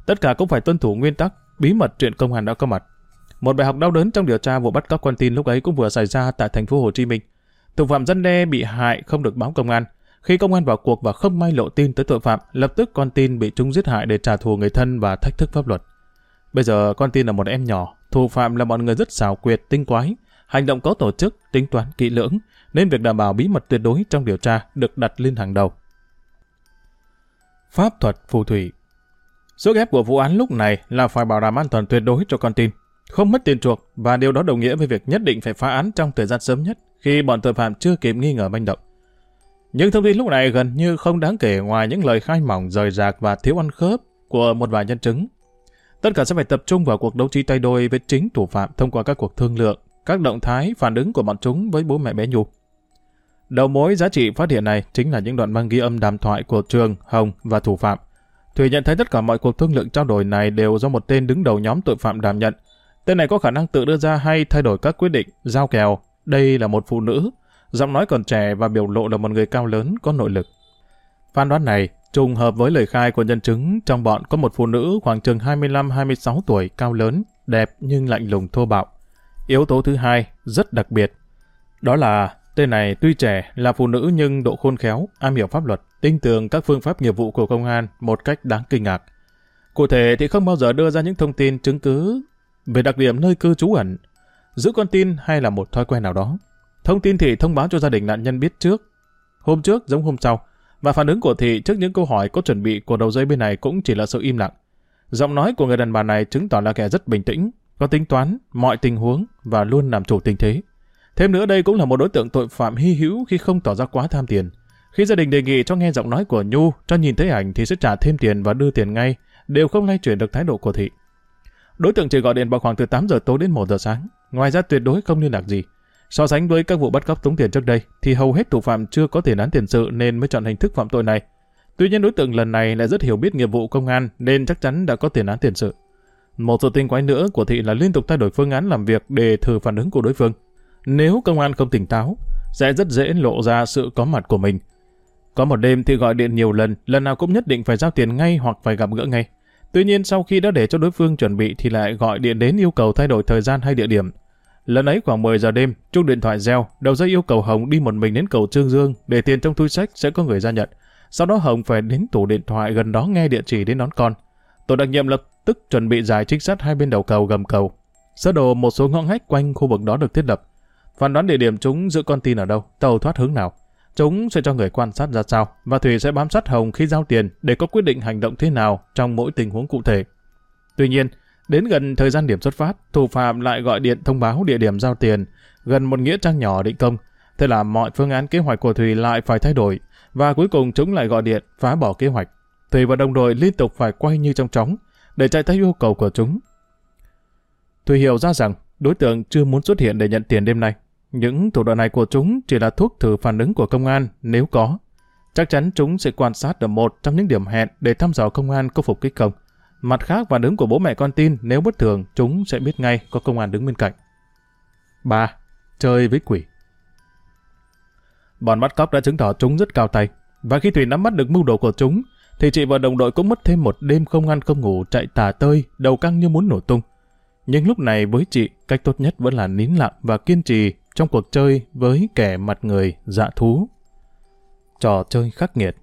Tất cả cũng phải tuân thủ nguyên tắc, bí mật chuyện công an đã có mặt. Một bài học đau đớn trong điều tra vụ bắt cóc con tin lúc ấy cũng vừa xảy ra tại thành phố Hồ Chí Minh. Thủ phạm dân đe bị hại không được báo công an. Khi công an vào cuộc và không may lộ tin tới tội phạm, lập tức con tin bị chúng giết hại để trả thù người thân và thách thức pháp luật. Bây giờ con tin là một em nhỏ, thủ phạm là bọn người rất xảo quyệt, tinh quái, hành động có tổ chức, tính toán kỹ lưỡng, nên việc đảm bảo bí mật tuyệt đối trong điều tra được đặt lên hàng đầu. Pháp thuật phù thủy Sức ép của vụ án lúc này là phải bảo đảm an toàn tuyệt đối cho con tin, không mất tiền chuộc và điều đó đồng nghĩa với việc nhất định phải phá án trong thời gian sớm nhất khi bọn tội phạm chưa kịp nghi ngờ manh động. Những thông tin lúc này gần như không đáng kể ngoài những lời khai mỏng rời rạc và thiếu ăn khớp của một vài nhân chứng. Tất cả sẽ phải tập trung vào cuộc đấu trí tay đôi với chính thủ phạm thông qua các cuộc thương lượng, các động thái phản ứng của bọn chúng với bố mẹ bé Nhu. Đầu mối giá trị phát hiện này chính là những đoạn băng ghi âm đàm thoại của Trường, Hồng và thủ phạm. Thủy nhận thấy tất cả mọi cuộc thương lượng trao đổi này đều do một tên đứng đầu nhóm tội phạm đảm nhận. Tên này có khả năng tự đưa ra hay thay đổi các quyết định, giao kèo. Đây là một phụ nữ, giọng nói còn trẻ và biểu lộ là một người cao lớn, có nội lực. Phán đoán này trùng hợp với lời khai của nhân chứng trong bọn có một phụ nữ khoảng chừng 25-26 tuổi, cao lớn, đẹp nhưng lạnh lùng thô bạo. Yếu tố thứ hai, rất đặc biệt. Đó là tên này tuy trẻ là phụ nữ nhưng độ khôn khéo, am hiểu pháp luật, tin tưởng các phương pháp nghiệp vụ của công an một cách đáng kinh ngạc. Cụ thể thì không bao giờ đưa ra những thông tin chứng cứ về đặc điểm nơi cư trú ẩn, giữ con tin hay là một thói quen nào đó. Thông tin thì thông báo cho gia đình nạn nhân biết trước, hôm trước giống hôm sau, và phản ứng của thị trước những câu hỏi có chuẩn bị của đầu dây bên này cũng chỉ là sự im lặng. Giọng nói của người đàn bà này chứng tỏ là kẻ rất bình tĩnh, có tính toán mọi tình huống và luôn làm chủ tình thế. Thêm nữa đây cũng là một đối tượng tội phạm hy hữu khi không tỏ ra quá tham tiền. Khi gia đình đề nghị cho nghe giọng nói của Nhu, cho nhìn thấy ảnh thì sẽ trả thêm tiền và đưa tiền ngay, đều không lay chuyển được thái độ của thị. Đối tượng chỉ gọi điện vào khoảng từ 8 giờ tối đến 1 giờ sáng, ngoài ra tuyệt đối không liên lạc gì. So sánh với các vụ bắt cóc tống tiền trước đây, thì hầu hết thủ phạm chưa có tiền án tiền sự nên mới chọn hình thức phạm tội này. Tuy nhiên đối tượng lần này lại rất hiểu biết nghiệp vụ công an nên chắc chắn đã có tiền án tiền sự. Một sự tinh quái nữa của thị là liên tục thay đổi phương án làm việc để thử phản ứng của đối phương. Nếu công an không tỉnh táo, sẽ rất dễ lộ ra sự có mặt của mình. Có một đêm thì gọi điện nhiều lần, lần nào cũng nhất định phải giao tiền ngay hoặc phải gặp gỡ ngay. Tuy nhiên sau khi đã để cho đối phương chuẩn bị thì lại gọi điện đến yêu cầu thay đổi thời gian hay địa điểm. Lần ấy khoảng 10 giờ đêm, chuông điện thoại reo, đầu dây yêu cầu Hồng đi một mình đến cầu Trương Dương để tiền trong túi sách sẽ có người ra nhận. Sau đó Hồng phải đến tủ điện thoại gần đó nghe địa chỉ đến đón con. Tổ đặc nhiệm lập tức chuẩn bị giải trinh sát hai bên đầu cầu gầm cầu. Sơ đồ một số ngõ ngách quanh khu vực đó được thiết lập. Phán đoán địa điểm chúng giữ con tin ở đâu, tàu thoát hướng nào. Chúng sẽ cho người quan sát ra sao, và Thủy sẽ bám sát Hồng khi giao tiền để có quyết định hành động thế nào trong mỗi tình huống cụ thể. Tuy nhiên, đến gần thời gian điểm xuất phát, thủ phạm lại gọi điện thông báo địa điểm giao tiền gần một nghĩa trang nhỏ định công. Thế là mọi phương án kế hoạch của Thùy lại phải thay đổi, và cuối cùng chúng lại gọi điện phá bỏ kế hoạch. Thùy và đồng đội liên tục phải quay như trong trống để chạy theo yêu cầu của chúng. Thùy hiểu ra rằng đối tượng chưa muốn xuất hiện để nhận tiền đêm nay. Những thủ đoạn này của chúng chỉ là thuốc thử phản ứng của công an nếu có. Chắc chắn chúng sẽ quan sát được một trong những điểm hẹn để thăm dò công an có phục kích không. Mặt khác phản ứng của bố mẹ con tin nếu bất thường chúng sẽ biết ngay có công an đứng bên cạnh. 3. Chơi với quỷ Bọn bắt cóc đã chứng tỏ chúng rất cao tay. Và khi Thủy nắm bắt được mưu đồ của chúng, thì chị và đồng đội cũng mất thêm một đêm không ăn không ngủ chạy tà tơi, đầu căng như muốn nổ tung. Nhưng lúc này với chị, cách tốt nhất vẫn là nín lặng và kiên trì trong cuộc chơi với kẻ mặt người dạ thú. Trò chơi khắc nghiệt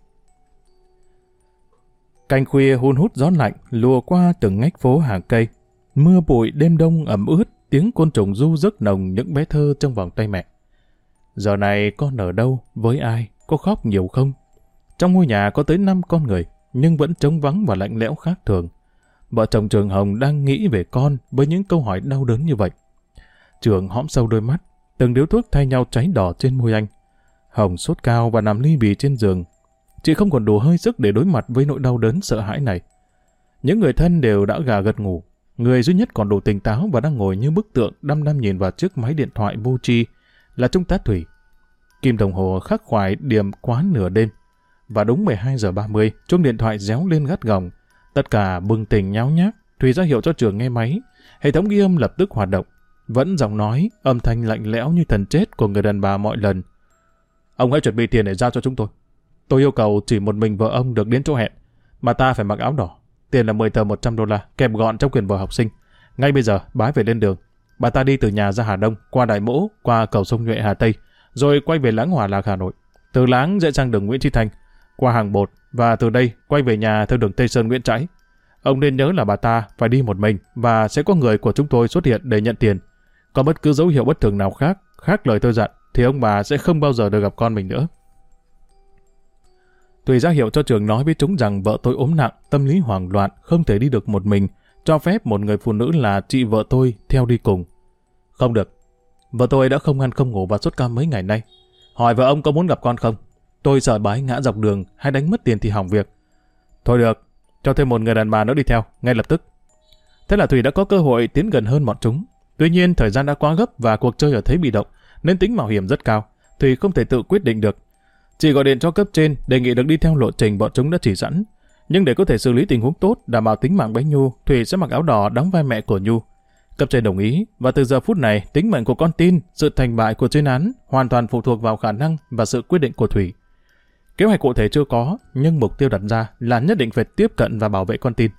Canh khuya hun hút gió lạnh lùa qua từng ngách phố hàng cây. Mưa bụi đêm đông ẩm ướt, tiếng côn trùng du giấc nồng những bé thơ trong vòng tay mẹ. Giờ này con ở đâu, với ai, có khóc nhiều không? Trong ngôi nhà có tới 5 con người, nhưng vẫn trống vắng và lạnh lẽo khác thường. Vợ chồng Trường Hồng đang nghĩ về con với những câu hỏi đau đớn như vậy. Trường hõm sâu đôi mắt, từng điếu thuốc thay nhau cháy đỏ trên môi anh. Hồng sốt cao và nằm ly bì trên giường. Chị không còn đủ hơi sức để đối mặt với nỗi đau đớn sợ hãi này. Những người thân đều đã gà gật ngủ. Người duy nhất còn đủ tỉnh táo và đang ngồi như bức tượng đăm đăm nhìn vào chiếc máy điện thoại vô tri là Trung tá Thủy. Kim đồng hồ khắc khoải điểm quá nửa đêm. Và đúng 12 giờ 30, chuông điện thoại réo lên gắt gỏng. Tất cả bừng tỉnh nháo nhác, Thùy ra hiệu cho trường nghe máy. Hệ thống ghi âm lập tức hoạt động. Vẫn giọng nói, âm thanh lạnh lẽo như thần chết của người đàn bà mọi lần. Ông hãy chuẩn bị tiền để giao cho chúng tôi. Tôi yêu cầu chỉ một mình vợ ông được đến chỗ hẹn, mà ta phải mặc áo đỏ. Tiền là 10 tờ 100 đô la, kèm gọn trong quyền vợ học sinh. Ngay bây giờ, bái về lên đường. Bà ta đi từ nhà ra Hà Đông, qua Đại Mỗ, qua cầu sông Nhuệ Hà Tây, rồi quay về Láng Hòa Lạc Hà Nội. Từ Láng dễ sang đường Nguyễn Tri thành qua hàng bột, và từ đây quay về nhà theo đường Tây Sơn Nguyễn Trãi. Ông nên nhớ là bà ta phải đi một mình và sẽ có người của chúng tôi xuất hiện để nhận tiền. Có bất cứ dấu hiệu bất thường nào khác, khác lời tôi dặn, thì ông bà sẽ không bao giờ được gặp con mình nữa. Tùy ra hiệu cho trường nói với chúng rằng vợ tôi ốm nặng, tâm lý hoảng loạn, không thể đi được một mình, cho phép một người phụ nữ là chị vợ tôi theo đi cùng. Không được. Vợ tôi đã không ăn không ngủ và sốt cao mấy ngày nay. Hỏi vợ ông có muốn gặp con không? Tôi sợ bái ngã dọc đường hay đánh mất tiền thì hỏng việc. Thôi được, cho thêm một người đàn bà nữa đi theo, ngay lập tức. Thế là Thủy đã có cơ hội tiến gần hơn bọn chúng. Tuy nhiên thời gian đã quá gấp và cuộc chơi ở thế bị động, nên tính mạo hiểm rất cao. Thủy không thể tự quyết định được. Chỉ gọi điện cho cấp trên đề nghị được đi theo lộ trình bọn chúng đã chỉ sẵn. Nhưng để có thể xử lý tình huống tốt, đảm bảo tính mạng bé Nhu, Thủy sẽ mặc áo đỏ đóng vai mẹ của Nhu. Cấp trên đồng ý, và từ giờ phút này, tính mệnh của con tin, sự thành bại của chuyên án hoàn toàn phụ thuộc vào khả năng và sự quyết định của Thủy. Kế hoạch cụ thể chưa có, nhưng mục tiêu đặt ra là nhất định phải tiếp cận và bảo vệ con tin.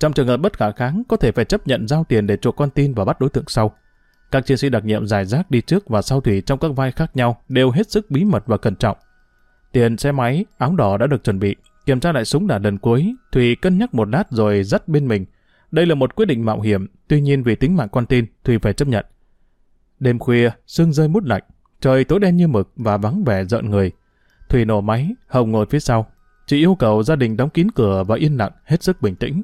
Trong trường hợp bất khả kháng, có thể phải chấp nhận giao tiền để chuộc con tin và bắt đối tượng sau. Các chiến sĩ đặc nhiệm giải rác đi trước và sau thủy trong các vai khác nhau đều hết sức bí mật và cẩn trọng. Tiền xe máy, áo đỏ đã được chuẩn bị, kiểm tra lại súng đạn lần cuối, Thủy cân nhắc một lát rồi dắt bên mình. Đây là một quyết định mạo hiểm, tuy nhiên vì tính mạng con tin, Thủy phải chấp nhận. Đêm khuya, sương rơi mút lạnh, trời tối đen như mực và vắng vẻ rợn người. Thủy nổ máy, Hồng ngồi phía sau. Chị yêu cầu gia đình đóng kín cửa và yên lặng, hết sức bình tĩnh.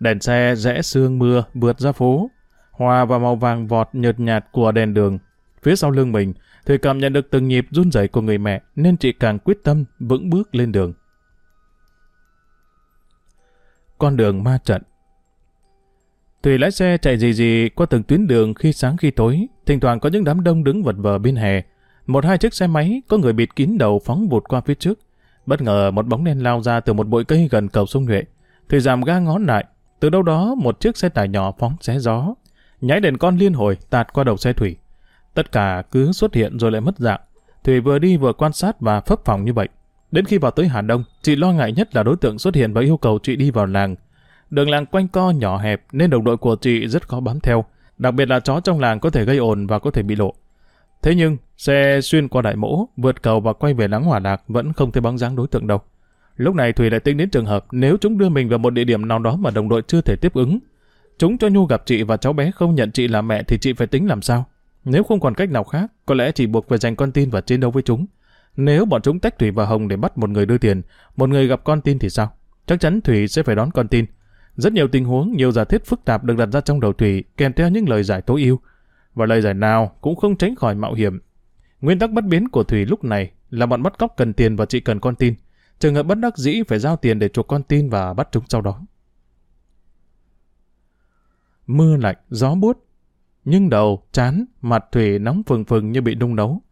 Đèn xe rẽ sương mưa vượt ra phố, hòa vào màu vàng vọt nhợt nhạt của đèn đường. Phía sau lưng mình, Thủy cảm nhận được từng nhịp run rẩy của người mẹ nên chị càng quyết tâm vững bước lên đường. Con đường ma trận Thủy lái xe chạy gì gì qua từng tuyến đường khi sáng khi tối, thỉnh thoảng có những đám đông đứng vật vờ bên hè. Một hai chiếc xe máy có người bịt kín đầu phóng vụt qua phía trước. Bất ngờ một bóng đen lao ra từ một bụi cây gần cầu sông Nhuệ. Thủy giảm ga ngón lại, từ đâu đó một chiếc xe tải nhỏ phóng xé gió. nháy đèn con liên hồi tạt qua đầu xe Thủy. Tất cả cứ xuất hiện rồi lại mất dạng. Thủy vừa đi vừa quan sát và phấp phòng như vậy. Đến khi vào tới Hà Đông, chị lo ngại nhất là đối tượng xuất hiện và yêu cầu chị đi vào làng. Đường làng quanh co nhỏ hẹp nên đồng đội của chị rất khó bám theo. Đặc biệt là chó trong làng có thể gây ồn và có thể bị lộ. Thế nhưng, xe xuyên qua đại mỗ, vượt cầu và quay về láng hỏa lạc vẫn không thấy bóng dáng đối tượng đâu. Lúc này thủy lại tính đến trường hợp nếu chúng đưa mình vào một địa điểm nào đó mà đồng đội chưa thể tiếp ứng. Chúng cho Nhu gặp chị và cháu bé không nhận chị là mẹ thì chị phải tính làm sao? Nếu không còn cách nào khác, có lẽ chỉ buộc phải dành con tin và chiến đấu với chúng. Nếu bọn chúng tách Thủy và Hồng để bắt một người đưa tiền, một người gặp con tin thì sao? Chắc chắn Thủy sẽ phải đón con tin. Rất nhiều tình huống, nhiều giả thiết phức tạp được đặt ra trong đầu Thủy kèm theo những lời giải tối ưu. Và lời giải nào cũng không tránh khỏi mạo hiểm. Nguyên tắc bất biến của Thủy lúc này là bọn bắt cóc cần tiền và chị cần con tin. Trường hợp bất đắc dĩ phải giao tiền để chuộc con tin và bắt chúng sau đó. Mưa lạnh, gió buốt. Nhưng đầu, chán, mặt Thủy nóng phừng phừng như bị nung nấu.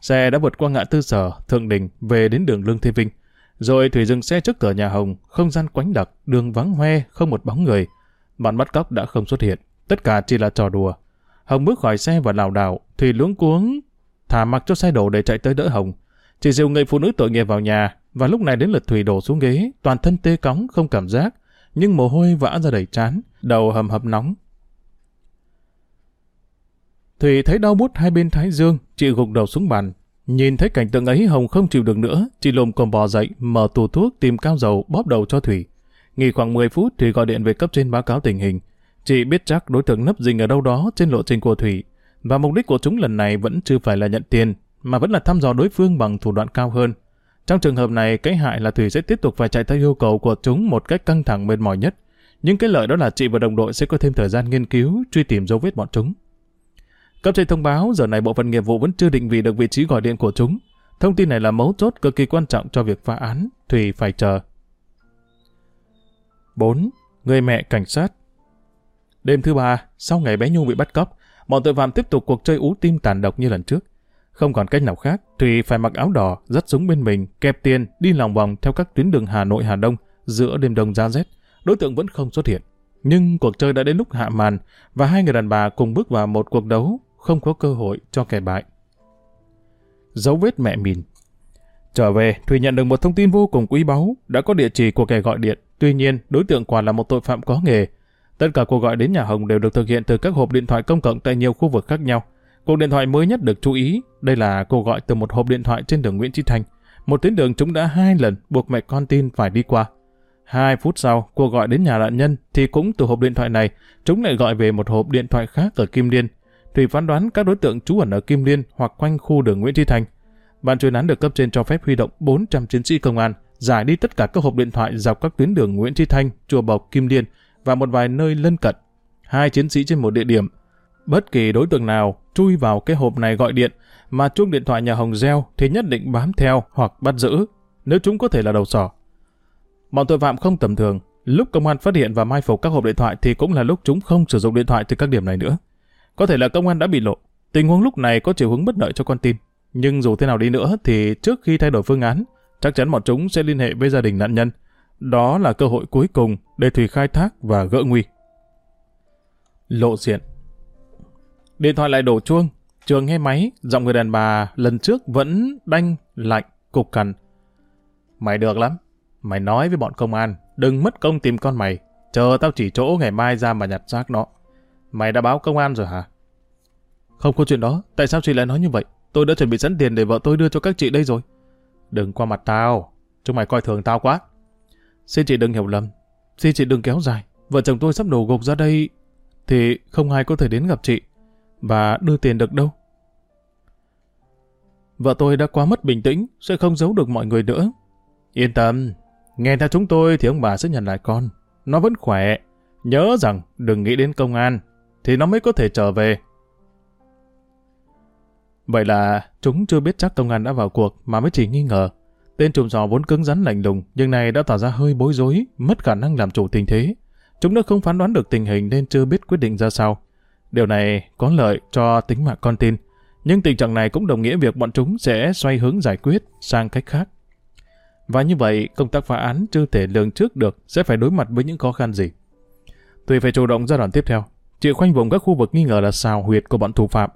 Xe đã vượt qua ngã tư sở, thượng đình, về đến đường Lương Thế Vinh. Rồi Thủy dừng xe trước cửa nhà Hồng, không gian quánh đặc, đường vắng hoe, không một bóng người. Bọn bắt cóc đã không xuất hiện, tất cả chỉ là trò đùa. Hồng bước khỏi xe và lảo đảo, thì luống cuống, thả mặc cho xe đổ để chạy tới đỡ Hồng. Chỉ dìu người phụ nữ tội nghiệp vào nhà, và lúc này đến lượt Thủy đổ xuống ghế, toàn thân tê cóng, không cảm giác, nhưng mồ hôi vã ra đầy trán, đầu hầm hập nóng. Thủy thấy đau bút hai bên thái dương, chị gục đầu xuống bàn, Nhìn thấy cảnh tượng ấy Hồng không chịu được nữa, chị lồm cồm bò dậy, mở tủ thuốc tìm cao dầu bóp đầu cho Thủy. Nghỉ khoảng 10 phút thì gọi điện về cấp trên báo cáo tình hình. Chị biết chắc đối tượng nấp dình ở đâu đó trên lộ trình của Thủy, và mục đích của chúng lần này vẫn chưa phải là nhận tiền, mà vẫn là thăm dò đối phương bằng thủ đoạn cao hơn. Trong trường hợp này, cái hại là Thủy sẽ tiếp tục phải chạy theo yêu cầu của chúng một cách căng thẳng mệt mỏi nhất. Nhưng cái lợi đó là chị và đồng đội sẽ có thêm thời gian nghiên cứu, truy tìm dấu vết bọn chúng. Cấp trên thông báo giờ này bộ phận nghiệp vụ vẫn chưa định vị được vị trí gọi điện của chúng. Thông tin này là mấu chốt cực kỳ quan trọng cho việc phá án, thủy phải chờ. 4. Người mẹ cảnh sát Đêm thứ ba, sau ngày bé Nhung bị bắt cóc, bọn tội phạm tiếp tục cuộc chơi ú tim tàn độc như lần trước. Không còn cách nào khác, Thùy phải mặc áo đỏ, dắt súng bên mình, kẹp tiền, đi lòng vòng theo các tuyến đường Hà Nội Hà Đông, giữa đêm đông giá rét. Đối tượng vẫn không xuất hiện. Nhưng cuộc chơi đã đến lúc hạ màn, và hai người đàn bà cùng bước vào một cuộc đấu không có cơ hội cho kẻ bại. Dấu vết mẹ mìn Trở về, Thùy nhận được một thông tin vô cùng quý báu, đã có địa chỉ của kẻ gọi điện. Tuy nhiên, đối tượng quả là một tội phạm có nghề. Tất cả cuộc gọi đến nhà Hồng đều được thực hiện từ các hộp điện thoại công cộng tại nhiều khu vực khác nhau. Cuộc điện thoại mới nhất được chú ý, đây là cuộc gọi từ một hộp điện thoại trên đường Nguyễn Chí Thanh. Một tuyến đường chúng đã hai lần buộc mẹ con tin phải đi qua. Hai phút sau, cuộc gọi đến nhà nạn nhân thì cũng từ hộp điện thoại này, chúng lại gọi về một hộp điện thoại khác ở Kim Liên. Thủy phán đoán các đối tượng trú ẩn ở Kim Liên hoặc quanh khu đường Nguyễn Chí Thành. Ban chuyên án được cấp trên cho phép huy động 400 chiến sĩ công an, giải đi tất cả các hộp điện thoại dọc các tuyến đường Nguyễn Chí Thanh, Chùa Bộc, Kim Liên và một vài nơi lân cận. Hai chiến sĩ trên một địa điểm. Bất kỳ đối tượng nào chui vào cái hộp này gọi điện mà chuông điện thoại nhà Hồng reo thì nhất định bám theo hoặc bắt giữ, nếu chúng có thể là đầu sỏ. Bọn tội phạm không tầm thường, lúc công an phát hiện và mai phục các hộp điện thoại thì cũng là lúc chúng không sử dụng điện thoại từ các điểm này nữa. Có thể là công an đã bị lộ. Tình huống lúc này có chiều hướng bất lợi cho con tin. Nhưng dù thế nào đi nữa thì trước khi thay đổi phương án, chắc chắn bọn chúng sẽ liên hệ với gia đình nạn nhân. Đó là cơ hội cuối cùng để Thủy khai thác và gỡ nguy. Lộ diện Điện thoại lại đổ chuông. Trường nghe máy, giọng người đàn bà lần trước vẫn đanh, lạnh, cục cằn. Mày được lắm. Mày nói với bọn công an, đừng mất công tìm con mày. Chờ tao chỉ chỗ ngày mai ra mà nhặt xác nó. Mày đã báo công an rồi hả? Không có chuyện đó, tại sao chị lại nói như vậy? Tôi đã chuẩn bị sẵn tiền để vợ tôi đưa cho các chị đây rồi. Đừng qua mặt tao, chúng mày coi thường tao quá. Xin chị đừng hiểu lầm, xin chị đừng kéo dài. Vợ chồng tôi sắp đổ gục ra đây, thì không ai có thể đến gặp chị và đưa tiền được đâu. Vợ tôi đã quá mất bình tĩnh, sẽ không giấu được mọi người nữa. Yên tâm, nghe theo chúng tôi thì ông bà sẽ nhận lại con. Nó vẫn khỏe. Nhớ rằng đừng nghĩ đến công an, thì nó mới có thể trở về. Vậy là chúng chưa biết chắc công an đã vào cuộc mà mới chỉ nghi ngờ. Tên trùm giò vốn cứng rắn lạnh lùng, nhưng này đã tỏ ra hơi bối rối, mất khả năng làm chủ tình thế. Chúng đã không phán đoán được tình hình nên chưa biết quyết định ra sao. Điều này có lợi cho tính mạng con tin, nhưng tình trạng này cũng đồng nghĩa việc bọn chúng sẽ xoay hướng giải quyết sang cách khác. Và như vậy, công tác phá án chưa thể lường trước được sẽ phải đối mặt với những khó khăn gì. Tùy phải chủ động giai đoạn tiếp theo. chịu khoanh vùng các khu vực nghi ngờ là xào huyệt của bọn thủ phạm.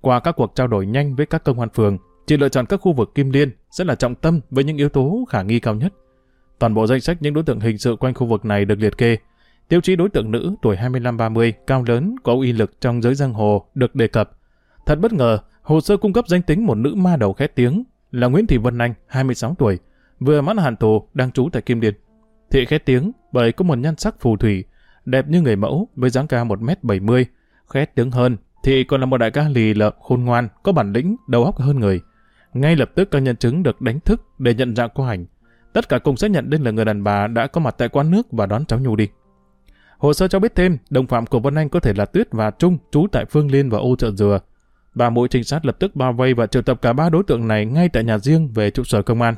Qua các cuộc trao đổi nhanh với các công an phường, chị lựa chọn các khu vực kim liên sẽ là trọng tâm với những yếu tố khả nghi cao nhất. Toàn bộ danh sách những đối tượng hình sự quanh khu vực này được liệt kê. Tiêu chí đối tượng nữ tuổi 25-30, cao lớn, có uy lực trong giới giang hồ được đề cập. Thật bất ngờ, hồ sơ cung cấp danh tính một nữ ma đầu khét tiếng là Nguyễn Thị Vân Anh, 26 tuổi, vừa mãn hạn tù đang trú tại Kim Liên. Thị khét tiếng bởi có một nhan sắc phù thủy, đẹp như người mẫu với dáng cao 1m70, khét tiếng hơn thì còn là một đại ca lì lợm khôn ngoan, có bản lĩnh, đầu óc hơn người. Ngay lập tức các nhân chứng được đánh thức để nhận dạng cô hành. Tất cả cùng xác nhận đây là người đàn bà đã có mặt tại quán nước và đón cháu Nhu đi. Hồ sơ cho biết thêm, đồng phạm của Vân Anh có thể là Tuyết và Trung trú tại Phương Liên và Ô Chợ Dừa. Ba mũi trinh sát lập tức bao vây và triệu tập cả ba đối tượng này ngay tại nhà riêng về trụ sở công an.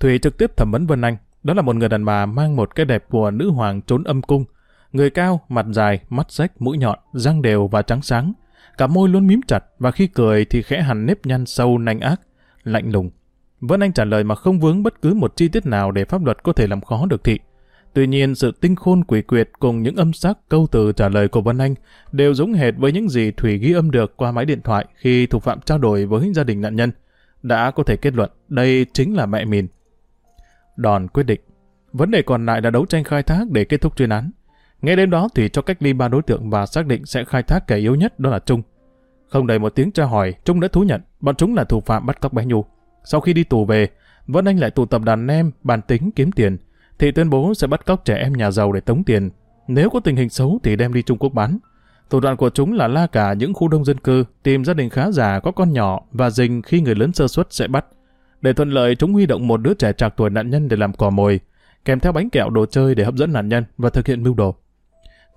Thùy trực tiếp thẩm vấn Vân Anh. Đó là một người đàn bà mang một cái đẹp của nữ hoàng trốn âm cung. Người cao, mặt dài, mắt rách, mũi nhọn, răng đều và trắng sáng. Cả môi luôn mím chặt và khi cười thì khẽ hẳn nếp nhăn sâu nanh ác, lạnh lùng. Vân Anh trả lời mà không vướng bất cứ một chi tiết nào để pháp luật có thể làm khó được thị. Tuy nhiên, sự tinh khôn quỷ quyệt cùng những âm sắc câu từ trả lời của Vân Anh đều giống hệt với những gì Thủy ghi âm được qua máy điện thoại khi thủ phạm trao đổi với gia đình nạn nhân. Đã có thể kết luận đây chính là mẹ mình. Đòn quyết định. Vấn đề còn lại là đấu tranh khai thác để kết thúc chuyên án. Ngay đêm đó thì cho cách ly ba đối tượng và xác định sẽ khai thác kẻ yếu nhất đó là Trung. Không đầy một tiếng tra hỏi, Trung đã thú nhận bọn chúng là thủ phạm bắt cóc bé Nhu. Sau khi đi tù về, Vân Anh lại tụ tập đàn em, bàn tính kiếm tiền, thì tuyên bố sẽ bắt cóc trẻ em nhà giàu để tống tiền. Nếu có tình hình xấu thì đem đi Trung Quốc bán. Thủ đoạn của chúng là la cả những khu đông dân cư, tìm gia đình khá giả có con nhỏ và dình khi người lớn sơ suất sẽ bắt. Để thuận lợi, chúng huy động một đứa trẻ trạc tuổi nạn nhân để làm cò mồi, kèm theo bánh kẹo đồ chơi để hấp dẫn nạn nhân và thực hiện mưu đồ.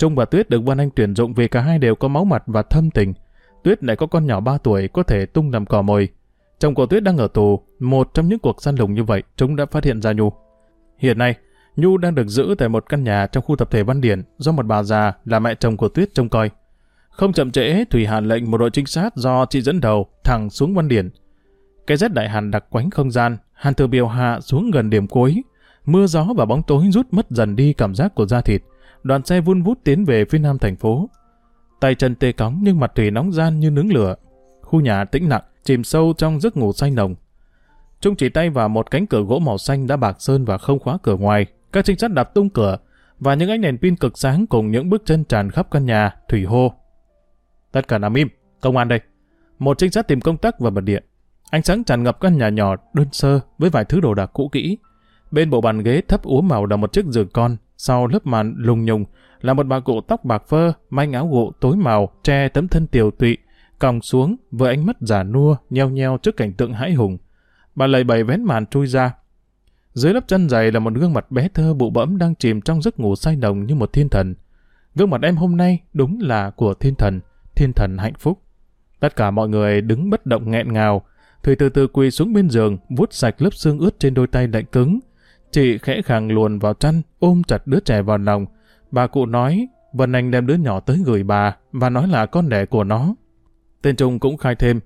Trung và Tuyết được Vân Anh tuyển dụng vì cả hai đều có máu mặt và thâm tình. Tuyết lại có con nhỏ 3 tuổi có thể tung làm cò mồi. Chồng của Tuyết đang ở tù, một trong những cuộc săn lùng như vậy, chúng đã phát hiện ra Nhu. Hiện nay, Nhu đang được giữ tại một căn nhà trong khu tập thể Văn Điển do một bà già là mẹ chồng của Tuyết trông coi. Không chậm trễ, Thủy Hàn lệnh một đội trinh sát do chị dẫn đầu thẳng xuống Văn Điển. Cái rét đại hàn đặc quánh không gian, hàn từ biểu hạ xuống gần điểm cuối. Mưa gió và bóng tối rút mất dần đi cảm giác của da thịt. Đoàn xe vun vút tiến về phía nam thành phố. Tay chân tê cóng nhưng mặt Thủy nóng gian như nướng lửa. Khu nhà tĩnh lặng, chìm sâu trong giấc ngủ say nồng. Trung chỉ tay vào một cánh cửa gỗ màu xanh đã bạc sơn và không khóa cửa ngoài, các trinh sát đạp tung cửa, và những ánh đèn pin cực sáng cùng những bước chân tràn khắp căn nhà, Thủy hô. Tất cả nằm im, công an đây. Một trinh sát tìm công tắc và bật điện. Ánh sáng tràn ngập căn nhà nhỏ đơn sơ với vài thứ đồ đạc cũ kỹ. Bên bộ bàn ghế thấp úa màu là một chiếc giường con, sau lớp màn lùng nhùng là một bà cụ tóc bạc phơ, manh áo gụ tối màu, che tấm thân tiều tụy, còng xuống với ánh mắt giả nua, nheo nheo trước cảnh tượng hãi hùng. Bà lầy bầy vén màn chui ra, dưới lớp chân dày là một gương mặt bé thơ bụ bẫm đang chìm trong giấc ngủ say nồng như một thiên thần. Gương mặt em hôm nay đúng là của thiên thần, thiên thần hạnh phúc. Tất cả mọi người đứng bất động nghẹn ngào. thủy từ từ quỳ xuống bên giường, vuốt sạch lớp xương ướt trên đôi tay lạnh cứng. Chị khẽ khàng luồn vào chăn, ôm chặt đứa trẻ vào lòng. Bà cụ nói, Vân Anh đem đứa nhỏ tới gửi bà và nói là con đẻ của nó. Tên Trung cũng khai thêm,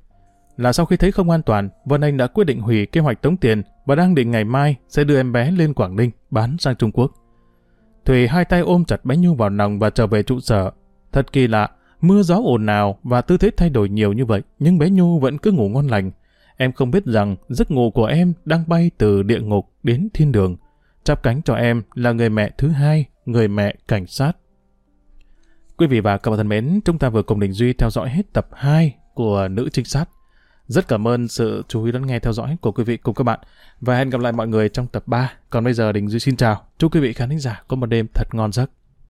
là sau khi thấy không an toàn, Vân Anh đã quyết định hủy kế hoạch tống tiền và đang định ngày mai sẽ đưa em bé lên Quảng Ninh bán sang Trung Quốc. Thùy hai tay ôm chặt bé Nhu vào lòng và trở về trụ sở. Thật kỳ lạ, mưa gió ồn ào và tư thế thay đổi nhiều như vậy, nhưng bé Nhu vẫn cứ ngủ ngon lành. Em không biết rằng giấc ngủ của em đang bay từ địa ngục đến thiên đường. Chắp cánh cho em là người mẹ thứ hai, người mẹ cảnh sát. Quý vị và các bạn thân mến, chúng ta vừa cùng Đình Duy theo dõi hết tập 2 của Nữ Trinh Sát. Rất cảm ơn sự chú ý lắng nghe theo dõi của quý vị cùng các bạn. Và hẹn gặp lại mọi người trong tập 3. Còn bây giờ Đình Duy xin chào. Chúc quý vị khán giả có một đêm thật ngon giấc.